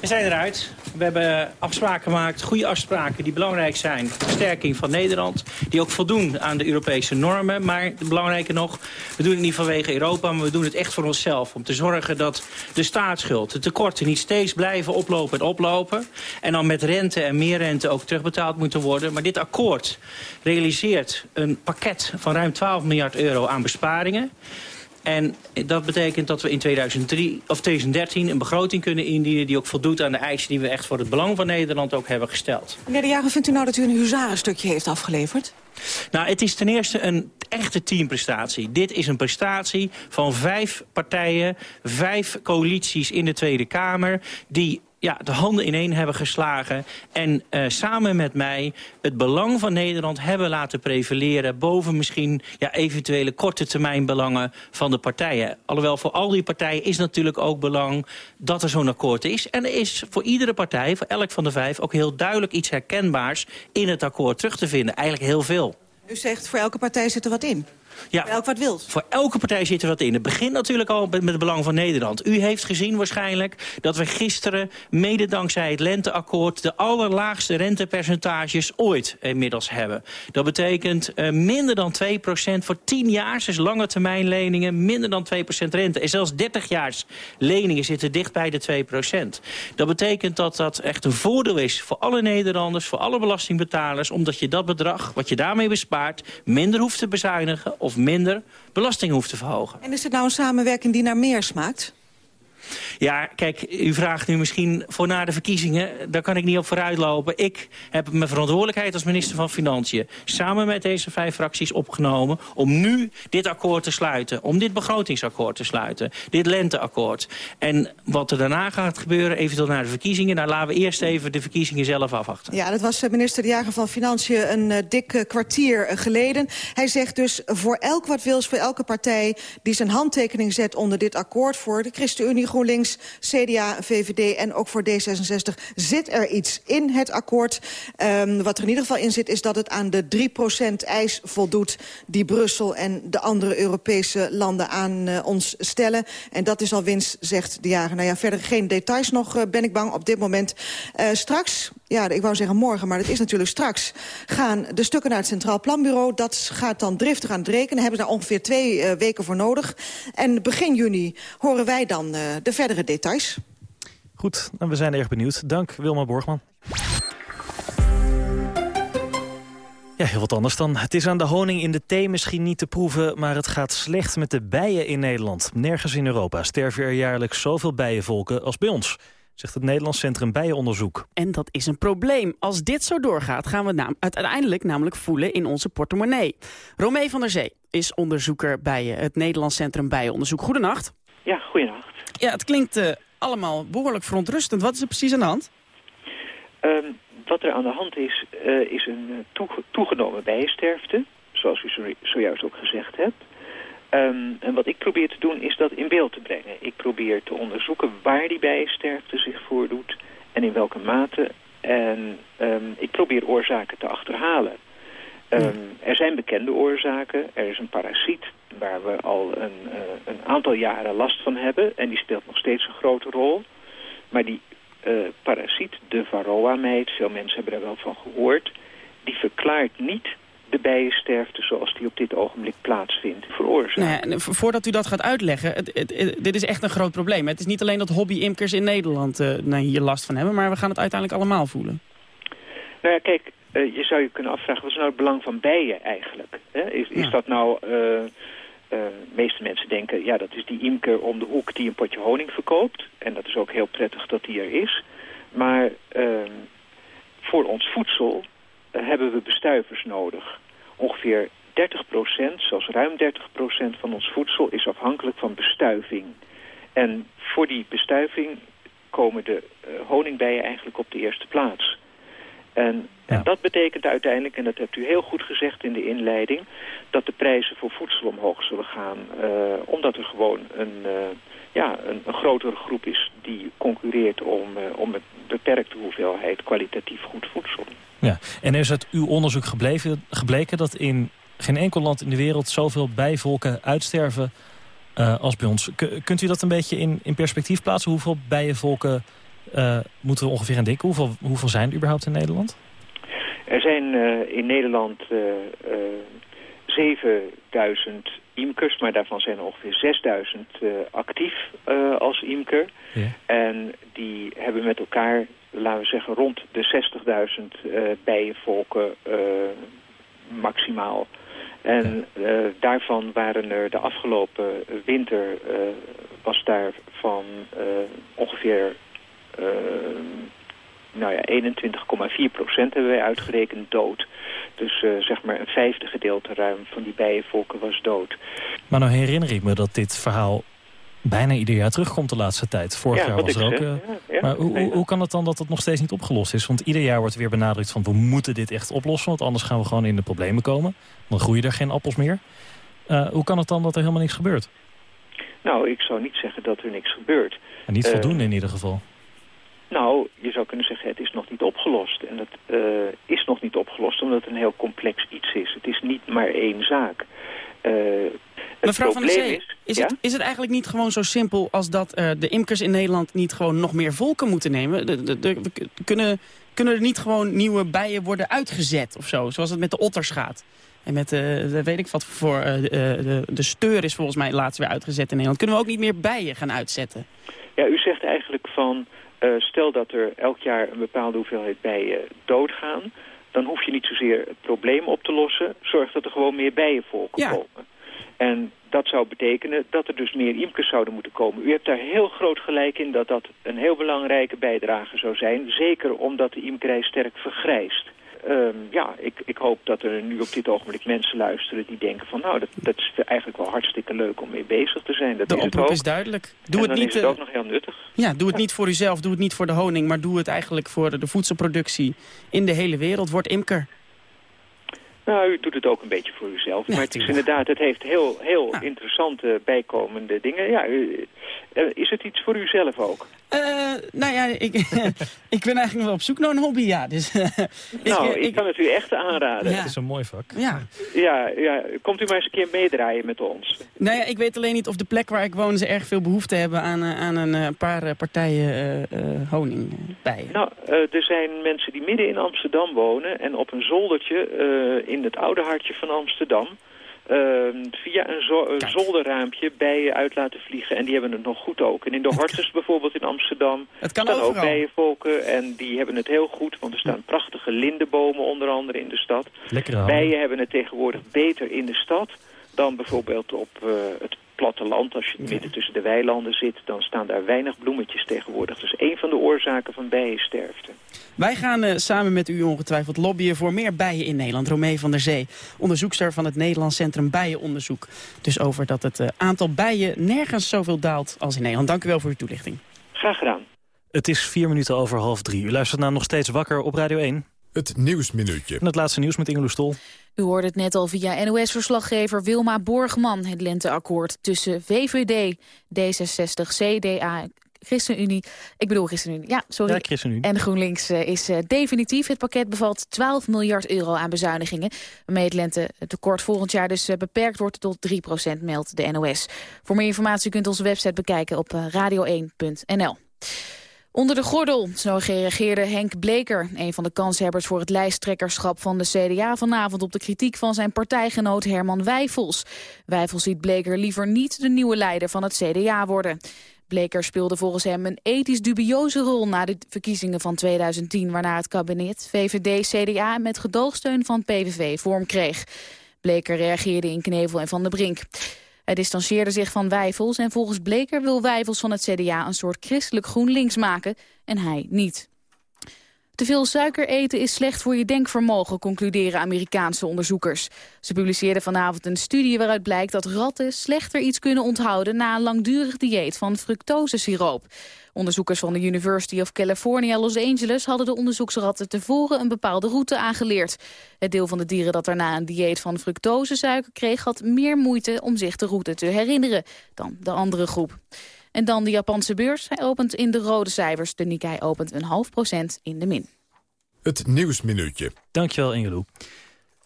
We zijn eruit. We hebben afspraken gemaakt, goede afspraken die belangrijk zijn. Versterking van Nederland, die ook voldoen aan de Europese normen. Maar het belangrijke nog, we doen het niet vanwege Europa... maar we doen het echt voor onszelf. Om te zorgen dat de staatsschuld, de tekorten niet steeds blijven oplopen en oplopen. En dan met rente en meer rente ook terugbetaald moeten worden. Maar dit akkoord realiseert een pakket van ruim 12 miljard euro aan besparingen. En dat betekent dat we in 2003, of 2013 een begroting kunnen indienen... die ook voldoet aan de eisen die we echt voor het belang van Nederland ook hebben gesteld. Meneer De Jager, vindt u nou dat u een huzarenstukje heeft afgeleverd? Nou, het is ten eerste een echte teamprestatie. Dit is een prestatie van vijf partijen, vijf coalities in de Tweede Kamer... die ja, de handen ineen hebben geslagen en eh, samen met mij het belang van Nederland hebben laten prevaleren boven misschien ja, eventuele korte termijn belangen van de partijen. Alhoewel voor al die partijen is natuurlijk ook belang dat er zo'n akkoord is. En er is voor iedere partij, voor elk van de vijf, ook heel duidelijk iets herkenbaars in het akkoord terug te vinden. Eigenlijk heel veel. U zegt, voor elke partij zit er wat in. Ja, Voor elk wat voor elke partij zit er wat in. Het begint natuurlijk al met, het belang van Nederland. U heeft gezien waarschijnlijk dat we gisteren, mede dankzij het lenteakkoord... de allerlaagste rentepercentages ooit inmiddels hebben. Dat betekent eh, minder dan 2% voor 10 jaar, dus lange termijn leningen... minder dan 2% rente. En zelfs 30 jaars leningen zitten dicht bij de 2% Dat betekent dat dat echt een voordeel is voor alle Nederlanders... voor alle belastingbetalers, omdat je dat bedrag, wat je daarmee bespaart... minder hoeft te bezuinigen of minder belasting hoeft te verhogen. En is het nou een samenwerking die naar meer smaakt? Ja, kijk, u vraagt nu misschien voor na de verkiezingen. Daar kan ik niet op vooruitlopen. Ik heb mijn verantwoordelijkheid als minister van Financiën... samen met deze vijf fracties opgenomen... om nu dit akkoord te sluiten. Om dit begrotingsakkoord te sluiten. Dit lenteakkoord. En wat er daarna gaat gebeuren, eventueel na de verkiezingen... daar laten we eerst even de verkiezingen zelf afwachten. Ja, dat was eh, minister De Jager van Financiën een eh, dik eh, kwartier geleden. Hij zegt dus voor elk wat wils, voor elke partij die zijn handtekening zet onder dit akkoord... voor de ChristenUnie, GroenLinks, CDA, VVD en ook voor D66 zit er iets in het akkoord. Um, wat er in ieder geval in zit is dat het aan de 3% eis voldoet... die Brussel en de andere Europese landen aan uh, ons stellen. En dat is al winst, zegt De Jager. Nou ja, verder geen details nog, uh, ben ik bang, op dit moment. Uh, straks ja, ik wou zeggen morgen, maar dat is natuurlijk straks... gaan de stukken naar het Centraal Planbureau. Dat gaat dan driftig aan het rekenen. Hebben ze daar ongeveer twee uh, weken voor nodig. En begin juni horen wij dan uh, de verdere details. Goed, en we zijn erg benieuwd. Dank Wilma Borgman. Ja, heel wat anders dan. Het is aan de honing in de thee misschien niet te proeven... maar het gaat slecht met de bijen in Nederland. Nergens in Europa sterven er jaarlijks zoveel bijenvolken als bij ons zegt het Nederlands Centrum Bijenonderzoek. En dat is een probleem. Als dit zo doorgaat, gaan we nam uiteindelijk namelijk voelen in onze portemonnee. Romee van der Zee is onderzoeker bij het Nederlands Centrum Bijenonderzoek. Goedenacht. Ja, goedenacht. Ja, het klinkt uh, allemaal behoorlijk verontrustend. Wat is er precies aan de hand? Um, wat er aan de hand is, uh, is een toege toegenomen bijensterfte. Zoals u zo zojuist ook gezegd hebt. Um, en wat ik probeer te doen is dat in beeld te brengen. Ik probeer te onderzoeken waar die bijensterfte zich voordoet en in welke mate. En um, ik probeer oorzaken te achterhalen. Um, er zijn bekende oorzaken. Er is een parasiet waar we al een, uh, een aantal jaren last van hebben. En die speelt nog steeds een grote rol. Maar die eh, parasiet, de varroa-meid, veel mensen hebben daar wel van gehoord... die verklaart niet de bijensterfte zoals die op dit ogenblik plaatsvindt veroorzaakt. Nou ja, en vo- voordat u dat gaat uitleggen, het, het- het- dit is echt een groot probleem. Het is niet alleen dat hobby-imkers in Nederland eh, nou, hier last van hebben... maar we gaan het uiteindelijk allemaal voelen. Nou ja, kijk, eh, je zou je kunnen afvragen, wat is nou het belang van bijen eigenlijk? Hè? Is, is Ja. dat nou... eh, eh, de meeste mensen denken, ja, dat is die imker om de hoek die een potje honing verkoopt. En dat is ook heel prettig dat die er is. Maar ehm, voor ons voedsel eh, hebben we bestuivers nodig. Ongeveer 30% zelfs ruim 30% van ons voedsel is afhankelijk van bestuiving. En voor die bestuiving komen de eh, honingbijen eigenlijk op de eerste plaats. En, en dat betekent uiteindelijk, en dat hebt u heel goed gezegd in de inleiding... dat de prijzen voor voedsel omhoog zullen gaan. eh, omdat er gewoon een, eh, ja, een, een grotere groep is die concurreert om, eh, om een beperkte hoeveelheid kwalitatief goed voedsel. Ja. En is uit uw onderzoek gebleven, gebleken dat in geen enkel land in de wereld zoveel bijvolken uitsterven eh, als bij ons. K- kunt u dat een beetje in, in perspectief plaatsen? Hoeveel bijenvolken eh, moeten we ongeveer aan denken? Hoeveel, hoeveel zijn er überhaupt in Nederland? Er zijn in Nederland eh, eh, 7000 imkers, maar daarvan zijn er ongeveer 6000 eh, actief eh, als imker. En die hebben met elkaar, laten we zeggen, rond de 60.000 eh bijenvolken maximaal. En daarvan waren er de afgelopen winter, was daarvan eh, ongeveer nou ja, 21,4 procent hebben wij uitgerekend dood. Dus eh, zeg maar een vijfde gedeelte ruim van die bijenvolken was dood. Maar nou herinner ik me dat dit verhaal bijna ieder jaar terugkomt de laatste tijd. Vorig Ja, jaar was er ook... eh, ja, ja. maar hoe, hoe, hoe kan het dan dat het nog steeds niet opgelost is? Want ieder jaar wordt weer benadrukt van we moeten dit echt oplossen... want anders gaan we gewoon in de problemen komen. Dan groeien er geen appels meer. Eh, hoe kan het dan dat er helemaal niks gebeurt? Nou, ik zou niet zeggen dat er niks gebeurt. En niet voldoende in ieder geval. Nou, je zou kunnen zeggen het is nog niet opgelost. En het eh, is nog niet opgelost omdat het een heel complex iets is. Het is niet maar één zaak. Het Mevrouw van der probleem Zee, is... is, ja? het, is het eigenlijk niet gewoon zo simpel als dat eh, de imkers in Nederland niet gewoon nog meer volken moeten nemen? De, de, kunnen, kunnen er niet gewoon nieuwe bijen worden uitgezet of zo, zoals het met de otters gaat? En met, de, weet ik wat voor, de, de steur is volgens mij laatst weer uitgezet in Nederland. Kunnen we ook niet meer bijen gaan uitzetten? Ja, u zegt eigenlijk van, eh, stel dat er elk jaar een bepaalde hoeveelheid bijen doodgaan, dan hoef je niet zozeer het probleem op te lossen. Zorg dat er gewoon meer bijenvolken komen. En dat zou betekenen dat er dus meer imkers zouden moeten komen. U hebt daar heel groot gelijk in dat dat een heel belangrijke bijdrage zou zijn. Zeker omdat de imkerij sterk vergrijst. Ehm, ja, ik, ik hoop dat er nu op dit ogenblik mensen luisteren die denken van... nou, dat, dat is eigenlijk wel hartstikke leuk om mee bezig te zijn. Dat De is het oproep ook. is duidelijk. En Doe het niet, is het eh, ook nog heel nuttig. Ja, doe het niet voor uzelf, doe het niet voor de honing, maar doe het eigenlijk voor de, de voedselproductie in de hele wereld. Word imker. Nou, u doet het ook een beetje voor uzelf. maar het is inderdaad, het heeft heel, heel interessante bijkomende dingen. Ja, u- eh, is het iets voor uzelf ook? Eh, nou ja, ik, ik ben eigenlijk wel op zoek naar een hobby, ja. Dus, nou, ik, kan het u echt aanraden. Ja. Het is een mooi vak. Ja. Ja, ja, komt u maar eens een keer meedraaien met ons. Nou ja, ik weet alleen niet of de plek waar ik woon... ze erg veel behoefte hebben aan, eh, aan een paar partijen eh, eh, honing bij. Nou, er zijn mensen die midden in Amsterdam wonen... en op een zoldertje eh, in het oude hartje van Amsterdam... eh, via een, zo- een zolderraampje bijen uit laten vliegen. En die hebben het nog goed ook. En in de Hortus bijvoorbeeld in Amsterdam... Het kan staan ook bijenvolken en die hebben het heel goed. Want er staan prachtige lindenbomen onder andere in de stad. Lekker. Bijen hebben het tegenwoordig beter in de stad... dan bijvoorbeeld op eh, het platteland. Als je midden tussen de weilanden zit... dan staan daar weinig bloemetjes tegenwoordig. Dat is een van de oorzaken van bijensterfte. Wij gaan eh, samen met u ongetwijfeld lobbyen voor meer bijen in Nederland. Romee van der Zee, onderzoekster van het Nederlands Centrum Bijenonderzoek. Dus over dat het eh, aantal bijen nergens zoveel daalt als in Nederland. Dank u wel voor uw toelichting. Graag gedaan. Het is vier minuten over half drie. U luistert naar Nog Steeds Wakker op Radio 1. Het Nieuwsminuutje. En het laatste nieuws met Ingeloes Stol. U hoorde het net al via NOS-verslaggever Wilma Borgman. Het lenteakkoord tussen VVD, D66, CDA, ChristenUnie... Ik bedoel ChristenUnie, ja, sorry. Ja, ChristenUnie. En GroenLinks eh, is eh, definitief. Het pakket bevat 12 miljard euro aan bezuinigingen... waarmee het lentetekort volgend jaar dus eh, beperkt wordt tot 3% meldt de NOS. Voor meer informatie kunt u onze website bekijken op eh, radio1.nl. Onder de gordel, zo reageerde Henk Bleker, een van de kanshebbers voor het lijsttrekkerschap van de CDA vanavond op de kritiek van zijn partijgenoot Herman Wijfels. Wijfels ziet Bleker liever niet de nieuwe leider van het CDA worden. Bleker speelde volgens hem een ethisch dubieuze rol na de verkiezingen van 2010... waarna het kabinet VVD-CDA met gedoogsteun van PVV vorm kreeg. Bleker reageerde in Knevel en Van der Brink. Hij distanceerde zich van Wijfels en volgens Bleker wil Wijfels van het CDA een soort christelijk GroenLinks maken en hij niet. Te veel suiker eten is slecht voor je denkvermogen, concluderen Amerikaanse onderzoekers. Ze publiceerden vanavond een studie waaruit blijkt dat ratten slechter iets kunnen onthouden na een langdurig dieet van fructosesiroop. Onderzoekers van de University of California Los Angeles hadden de onderzoeksratten tevoren een bepaalde route aangeleerd. Het deel van de dieren dat daarna een dieet van fructosesuiker kreeg had meer moeite om zich de route te herinneren dan de andere groep. En dan de Japanse beurs. Hij opent in de rode cijfers. De Nikkei opent een half procent in de min. Het Nieuwsminuutje. Dankjewel, Ingeloe.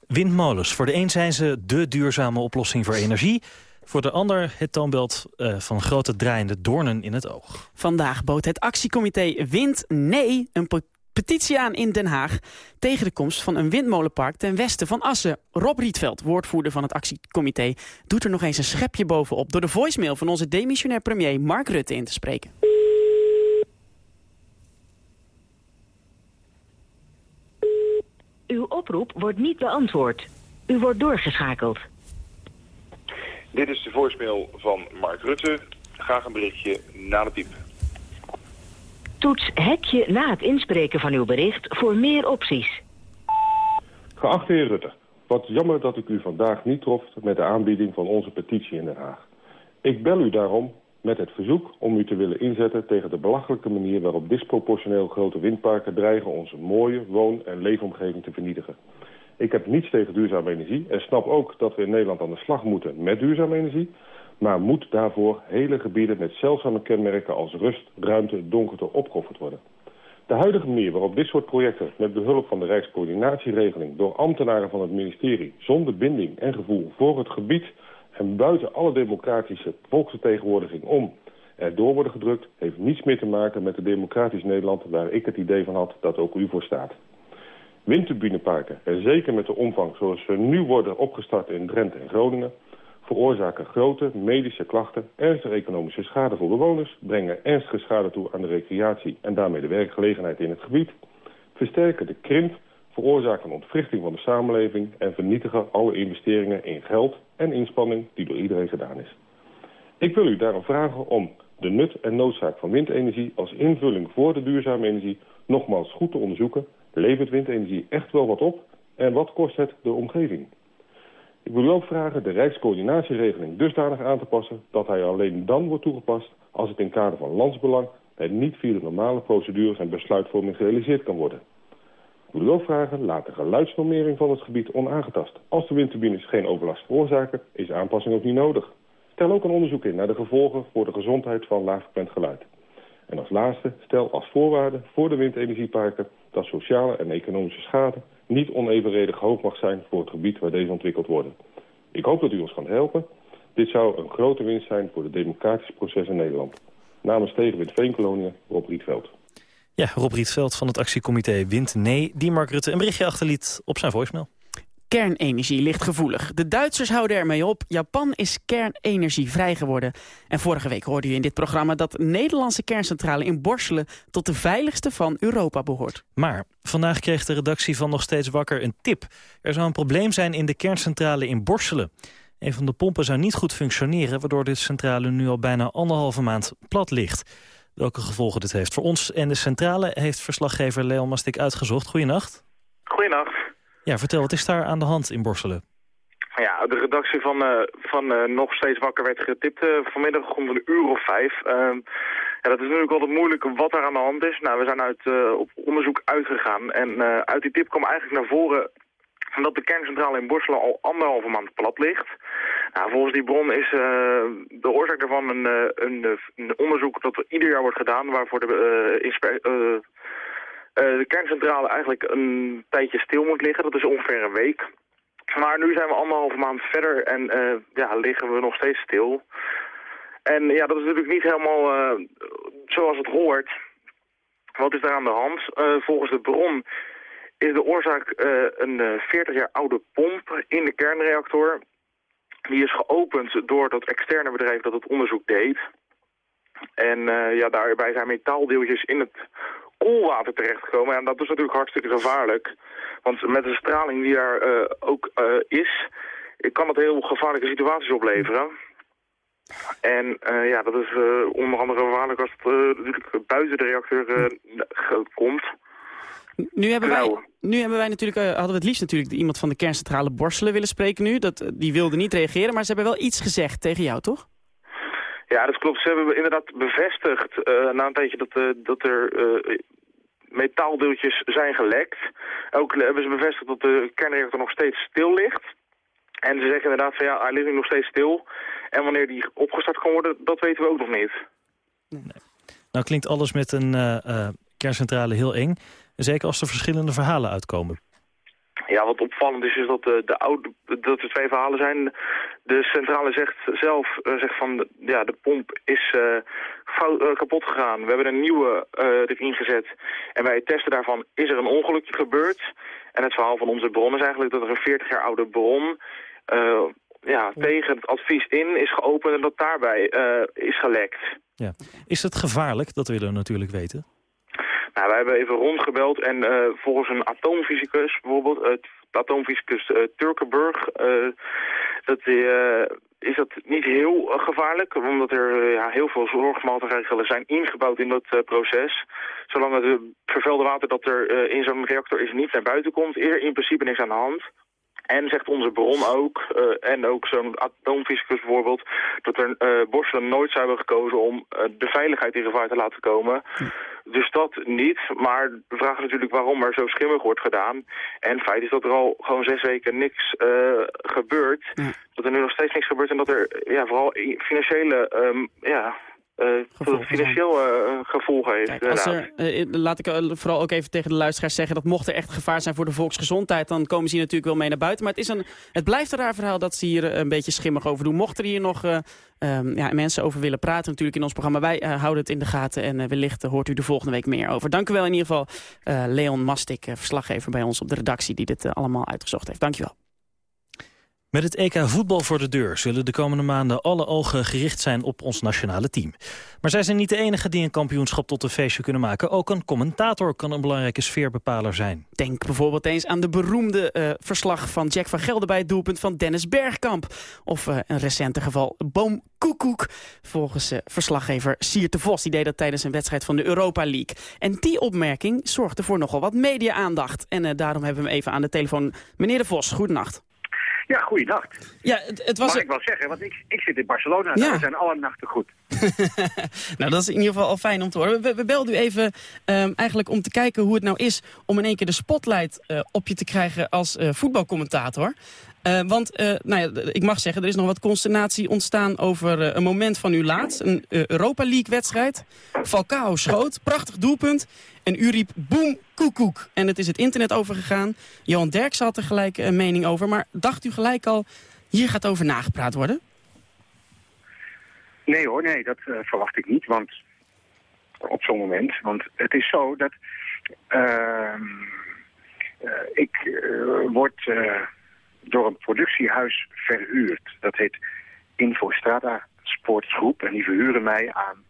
Windmolens. Voor de een zijn ze de duurzame oplossing voor energie. Voor de ander het toonbeeld uh, van grote draaiende doornen in het oog. Vandaag bood het actiecomité Wind Nee een petitie aan in Den Haag... tegen de komst van een windmolenpark ten westen van Assen. Rob Rietveld, woordvoerder van het actiecomité... doet er nog eens een schepje bovenop... door de voicemail van onze demissionair premier Mark Rutte in te spreken. Uw oproep wordt niet beantwoord. U wordt doorgeschakeld. Dit is de voicemail van Mark Rutte. Graag een berichtje na de piep. Toets hekje na het inspreken van uw bericht voor meer opties. Geachte heer Rutte, wat jammer dat ik u vandaag niet trof met de aanbieding van onze petitie in Den Haag. Ik bel u daarom met het verzoek om u te willen inzetten tegen de belachelijke manier waarop disproportioneel grote windparken dreigen onze mooie woon- en leefomgeving te vernietigen. Ik heb niets tegen duurzame energie en snap ook dat we in Nederland aan de slag moeten met duurzame energie, maar moet daarvoor hele gebieden met zeldzame kenmerken als rust, ruimte, donkerte opgeofferd worden. De huidige manier waarop dit soort projecten met behulp van de Rijkscoördinatieregeling door ambtenaren van het ministerie zonder binding en gevoel voor het gebied en buiten alle democratische volksvertegenwoordiging om erdoor worden gedrukt, heeft niets meer te maken met het democratisch Nederland waar ik het idee van had dat ook u voor staat. Windturbineparken, en zeker met de omvang zoals ze nu worden opgestart in Drenthe en Groningen, veroorzaken grote medische klachten, ernstige economische schade voor bewoners, brengen ernstige schade toe aan de recreatie en daarmee de werkgelegenheid in het gebied, versterken de krimp, veroorzaken ontwrichting van de samenleving en vernietigen alle investeringen in geld en inspanning die door iedereen gedaan is. Ik wil u daarom vragen om de nut en noodzaak van windenergie als invulling voor de duurzame energie nogmaals goed te onderzoeken. Levert windenergie echt wel wat op en wat kost het de omgeving? Ik wil u ook vragen de Rijkscoördinatieregeling dusdanig aan te passen dat hij alleen dan wordt toegepast als het in kader van landsbelang en niet via de normale procedures en besluitvorming gerealiseerd kan worden. Ik wil u ook vragen, laat de geluidsnormering van het gebied onaangetast. Als de windturbines geen overlast veroorzaken, is aanpassing ook niet nodig. Stel ook een onderzoek in naar de gevolgen voor de gezondheid van laagfrequent geluid. En als laatste, stel als voorwaarde voor de windenergieparken dat sociale en economische schade niet onevenredig hoog mag zijn voor het gebied waar deze ontwikkeld worden. Ik hoop dat u ons kan helpen. Dit zou een grote winst zijn voor het democratische proces in Nederland. Namens Tegenwind Veenkolonie, Rob Rietveld. Ja, Rob Rietveld van het actiecomité Wind Nee, die Mark Rutte een berichtje achterliet op zijn voicemail. Kernenergie ligt gevoelig. De Duitsers houden ermee op. Japan is kernenergie vrij geworden. En vorige week hoorde u in dit programma dat de Nederlandse kerncentrale in Borselen tot de veiligste van Europa behoort. Maar vandaag kreeg de redactie van Nog Steeds Wakker een tip. Er zou een probleem zijn in de kerncentrale in Borselen. Een van de pompen zou niet goed functioneren... waardoor de centrale nu al bijna anderhalve maand plat ligt. Welke gevolgen dit heeft voor ons en de centrale... heeft verslaggever Leon Mastik uitgezocht. Goedenacht. Goedenacht. Ja, vertel, wat is daar aan de hand in Borselen? Ja, de redactie van, uh, van uh, Nog Steeds Wakker werd getipt uh, vanmiddag om een uur of vijf. Ehm, ja, dat is natuurlijk altijd moeilijk wat daar aan de hand is. Nou, we zijn uit, op onderzoek uitgegaan en uit die tip kwam eigenlijk naar voren dat de kerncentrale in Borselen al anderhalve maand plat ligt. Nou, volgens die bron is de oorzaak daarvan een, een, onderzoek dat ieder jaar wordt gedaan... waarvoor de, de kerncentrale eigenlijk een tijdje stil moet liggen. Dat is ongeveer een week. Maar nu zijn we anderhalve maand verder en uh, ja, liggen we nog steeds stil. En ja, dat is natuurlijk niet helemaal uh, zoals het hoort. Wat is daar aan de hand? Eh, volgens de bron is de oorzaak eh, een eh, 40 jaar oude pomp in de kernreactor. Die is geopend door dat externe bedrijf dat het onderzoek deed. En eh, ja, daarbij zijn metaaldeeltjes in het koelwater terechtgekomen. En dat is natuurlijk hartstikke gevaarlijk. Want met de straling die daar eh, ook eh, is, kan het heel gevaarlijke situaties opleveren. En eh, ja, dat is onder andere gevaarlijk als het natuurlijk buiten de reactor komt. Nu hebben, wij, nu hebben wij natuurlijk, hadden we het liefst natuurlijk iemand van de kerncentrale Borselen willen spreken nu. Dat, die wilde niet reageren, maar ze hebben wel iets gezegd tegen jou, toch? Ja, dat klopt. Ze hebben inderdaad bevestigd eh, na een tijdje dat, eh, dat er eh, metaaldeeltjes zijn gelekt. Ook hebben ze bevestigd dat de kernreactor nog steeds stil ligt. En ze zeggen inderdaad van ja, hij ligt nu nog steeds stil. En wanneer die opgestart kan worden, dat weten we ook nog niet. Nou klinkt alles met een kerncentrale heel eng. Zeker als er verschillende verhalen uitkomen. Ja, wat opvallend is, is dat de, de oude, dat er twee verhalen zijn. De centrale zegt zelf eh, zegt van, ja, de pomp is eh, fout, eh, kapot gegaan. We hebben een nieuwe eh, erin gezet. En bij het testen daarvan is er een ongelukje gebeurd. En het verhaal van onze bron is eigenlijk dat er een 40 jaar oude bron... eh, ja, tegen het advies in is geopend en dat daarbij eh, is gelekt. Ja. Is het gevaarlijk? Dat willen we natuurlijk weten. Nou, wij hebben even rondgebeld en eh, volgens een atoomfysicus, bijvoorbeeld het atoomfysicus uh, Turkenburg, uh, dat, uh, is dat niet heel gevaarlijk, omdat er ja, heel veel zorgmaatregelen zijn ingebouwd in dat proces. Zolang het vervuilde water dat er in zo'n reactor is niet naar buiten komt, is in principe niks aan de hand. En zegt onze bron ook, uh, en ook zo'n atoomfysicus bijvoorbeeld, dat er uh, Borselen nooit zou hebben gekozen om uh, de veiligheid in gevaar te laten komen. Hm. Dus dat niet, maar de vraag is natuurlijk waarom er zo schimmig wordt gedaan. En het feit is dat er al gewoon zes weken niks gebeurt, hm. dat er nu nog steeds niks gebeurt en dat er ja, vooral financiële um, ja, uh, financieel uh, gevolgen heeft. Kijk, als er, uh, laat ik vooral ook even tegen de luisteraars zeggen... dat mocht er echt gevaar zijn voor de volksgezondheid... dan komen ze hier natuurlijk wel mee naar buiten. Maar het, is een, het blijft een raar verhaal dat ze hier een beetje schimmig over doen. Mochten er hier nog um, ja, mensen over willen praten natuurlijk in ons programma... wij houden het in de gaten en wellicht hoort u de volgende week meer over. Dank u wel in ieder geval Leon Mastik, verslaggever bij ons op de redactie... die dit allemaal uitgezocht heeft. Dank je wel. Met het EK voetbal voor de deur zullen de komende maanden alle ogen gericht zijn op ons nationale team. Maar zij zijn niet de enige die een kampioenschap tot een feestje kunnen maken. Ook een commentator kan een belangrijke sfeerbepaler zijn. Denk bijvoorbeeld eens aan de beroemde uh, verslag van Jack van Gelder bij het doelpunt van Dennis Bergkamp. Of uh, een recente geval Boom Koekoek. Volgens uh, verslaggever Siert de Vos. Die deed dat tijdens een wedstrijd van de Europa League. En die opmerking zorgde voor nogal wat media-aandacht. En daarom hebben we hem even aan de telefoon. Meneer de Vos, goedenacht. Ja, goeiedag. Ja, het, het was Mag ik wel zeggen, want ik, ik zit in Barcelona en ja. daar zijn alle nachten goed. nou, dat is in ieder geval al fijn om te horen. We, we belden u even um, eigenlijk om te kijken hoe het nou is... om in één keer de spotlight uh, op je te krijgen als uh, voetbalcommentator. Uh, want, nou ja, ik mag zeggen, er is nog wat consternatie ontstaan over een moment van u laatst. Een Europa League-wedstrijd. Falcao schoot, prachtig doelpunt. En u riep boem, koekoek. En het is het internet overgegaan. Johan Derks had er gelijk een mening over. Maar dacht u gelijk al, hier gaat over nagepraat worden? Nee hoor, nee, dat verwacht ik niet. Want op zo'n moment. Want het is zo dat uh, ik word door een productiehuis verhuurd. Dat heet Infostrada Sportsgroep. En die verhuren mij aan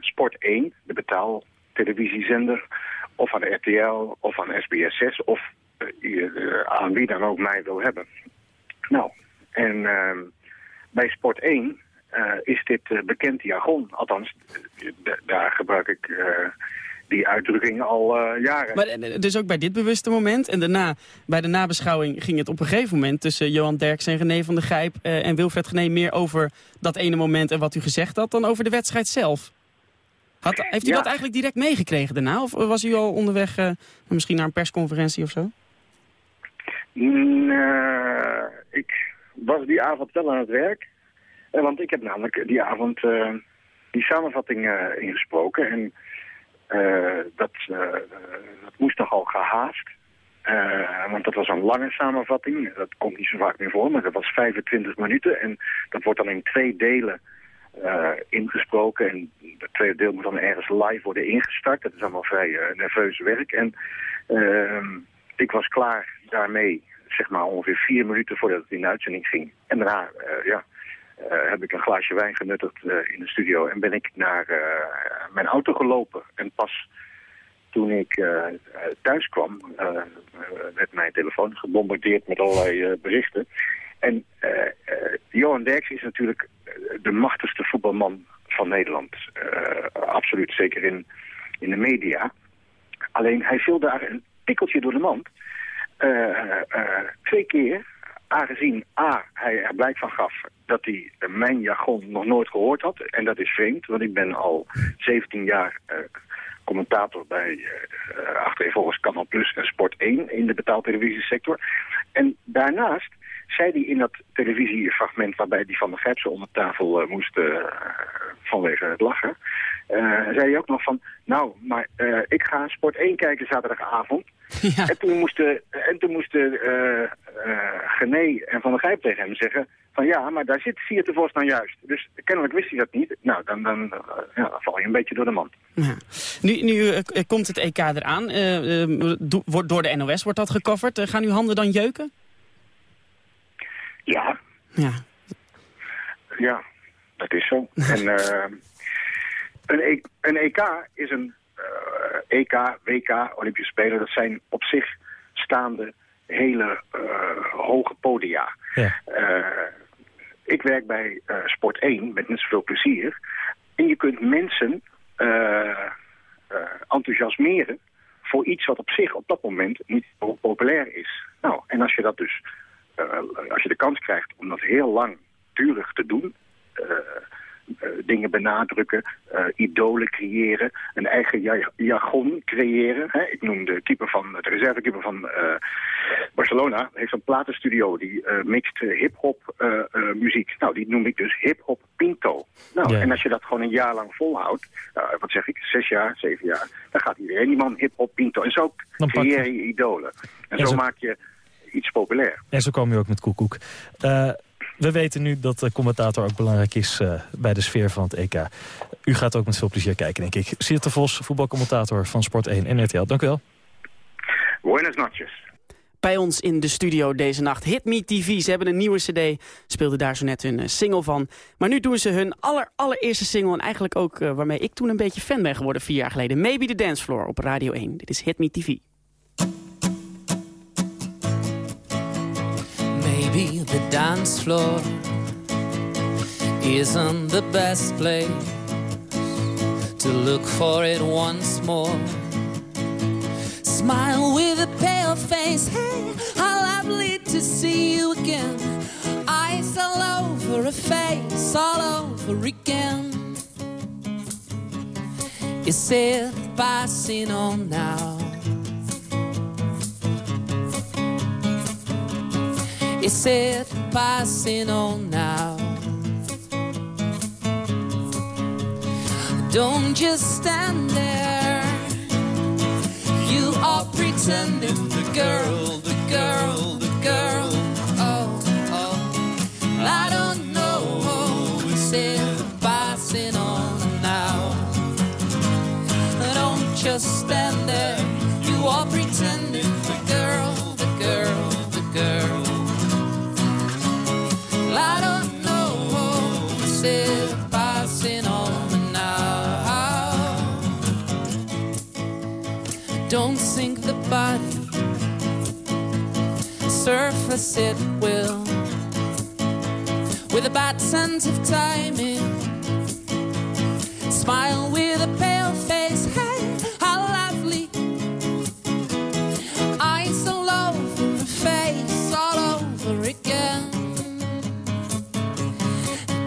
Sport 1, de betaal televisiezender, of aan RTL, of aan SBS6, of uh, aan wie dan ook mij wil hebben. Nou, en uh, bij Sport 1 uh, is dit bekend jargon. Althans, daar gebruik ik die uitdrukking al jaren. Maar dus ook bij dit bewuste moment en daarna, bij de nabeschouwing ging het op een gegeven moment tussen Johan Derks en René van der Gijp en Wilfred Gené meer over dat ene moment en wat u gezegd had dan over de wedstrijd zelf. Had, heeft u ja. dat eigenlijk direct meegekregen daarna? Of was u al onderweg uh, misschien naar een persconferentie of zo? Mm, ik was die avond wel aan het werk. Want ik heb namelijk die avond die samenvatting ingesproken. En dat, dat moest nogal gehaast. want dat was een lange samenvatting. Dat komt niet zo vaak meer voor, maar dat was 25 minuten. En dat wordt dan in twee delen eh, ingesproken. En het tweede deel moet dan ergens live worden ingestart. Dat is allemaal vrij eh, nerveus werk. En ehm, ik was klaar daarmee, zeg maar ongeveer vier minuten voordat het in de uitzending ging. En daarna, eh, ja, eh, heb ik een glaasje wijn genuttigd eh, in de studio en ben ik naar eh, mijn auto gelopen. En pas toen ik thuis kwam, werd mijn telefoon gebombardeerd met allerlei berichten. En Johan Derks is natuurlijk de machtigste voetbalman van Nederland. Absoluut, zeker in, in de media. Alleen hij viel daar een tikkeltje door de mand. Twee keer, aangezien A, hij er blijk van gaf dat hij mijn jargon nog nooit gehoord had. En dat is vreemd, want ik ben al 17 jaar eh, commentator bij uh, achtereenvolgens Canal Plus en Sport 1 in de betaaltelevisiesector. En daarnaast zei hij in dat televisiefragment waarbij hij van de Grijpse onder tafel uh, moest uh, vanwege het lachen, uh, zei hij ook nog van, nou, maar ik ga Sport 1 kijken zaterdagavond. Ja. En toen moesten, en toen moesten Gené en Van der Grijp tegen hem zeggen van ja, maar daar zit Siert de Vos nou juist. Dus kennelijk wist hij dat niet. Nou, dan, dan, ja, dan val je een beetje door de mand. Ja. Nu, nu komt het EK eraan. Do, door de NOS wordt dat gecoverd. gaan uw handen dan jeuken? Ja. Ja. Ja, dat is zo. en uh, een, e een, EK is een uh, EK, WK, Olympische Spelen. Dat zijn op zich staande hele uh, hoge podia. Ja. ik werk bij Sport 1 met net zoveel plezier. En je kunt mensen enthousiasmeren voor iets wat op zich op dat moment niet zo populair is. Nou, en als je dat dus als je de kans krijgt om dat heel langdurig te doen... Uh, uh, dingen benadrukken, idolen creëren, een eigen jargon creëren. Hè? Ik noem de keeper van, de reservekeeper van Barcelona, heeft een platenstudio die mixt hip-hop muziek. Nou, die noem ik dus hip-hop Pinto. Nou, en als je dat gewoon een jaar lang volhoudt, wat zeg ik, zes jaar, zeven jaar, dan gaat iedereen die man hip-hop Pinto. En zo creëer je idolen. En zo, zo maak je iets populair. En zo kom je ook met koekoek. Uh, we weten nu dat de commentator ook belangrijk is uh, bij de sfeer van het EK. U gaat ook met veel plezier kijken, denk ik. Siert de Vos, voetbalcommentator van Sport 1 en RTL. Dank u wel. Buenas noches. Bij ons in de studio deze nacht Hit Me TV. Ze hebben een nieuwe cd, speelden daar zo net hun single van. Maar nu doen ze hun aller, allereerste single... en eigenlijk ook uh, waarmee ik toen een beetje fan ben geworden vier jaar geleden. Maybe the Dance Floor op Radio 1. Dit is Hit Me TV. Maybe the dance floor isn't the best place to look for it once more. Smile with a pale face, hey, how lovely to see you again. Eyes all over a face, all over again. Is it passing on now? It passing on now? Don't just stand there. You are pretending the girl, the girl, the girl. Oh, oh. I don't know. It passing on now? Don't just stand there. You are pretending the girl, the girl, the girl. Don't sink the body, surface it will, with a bad sense of timing. Smile with a pale face,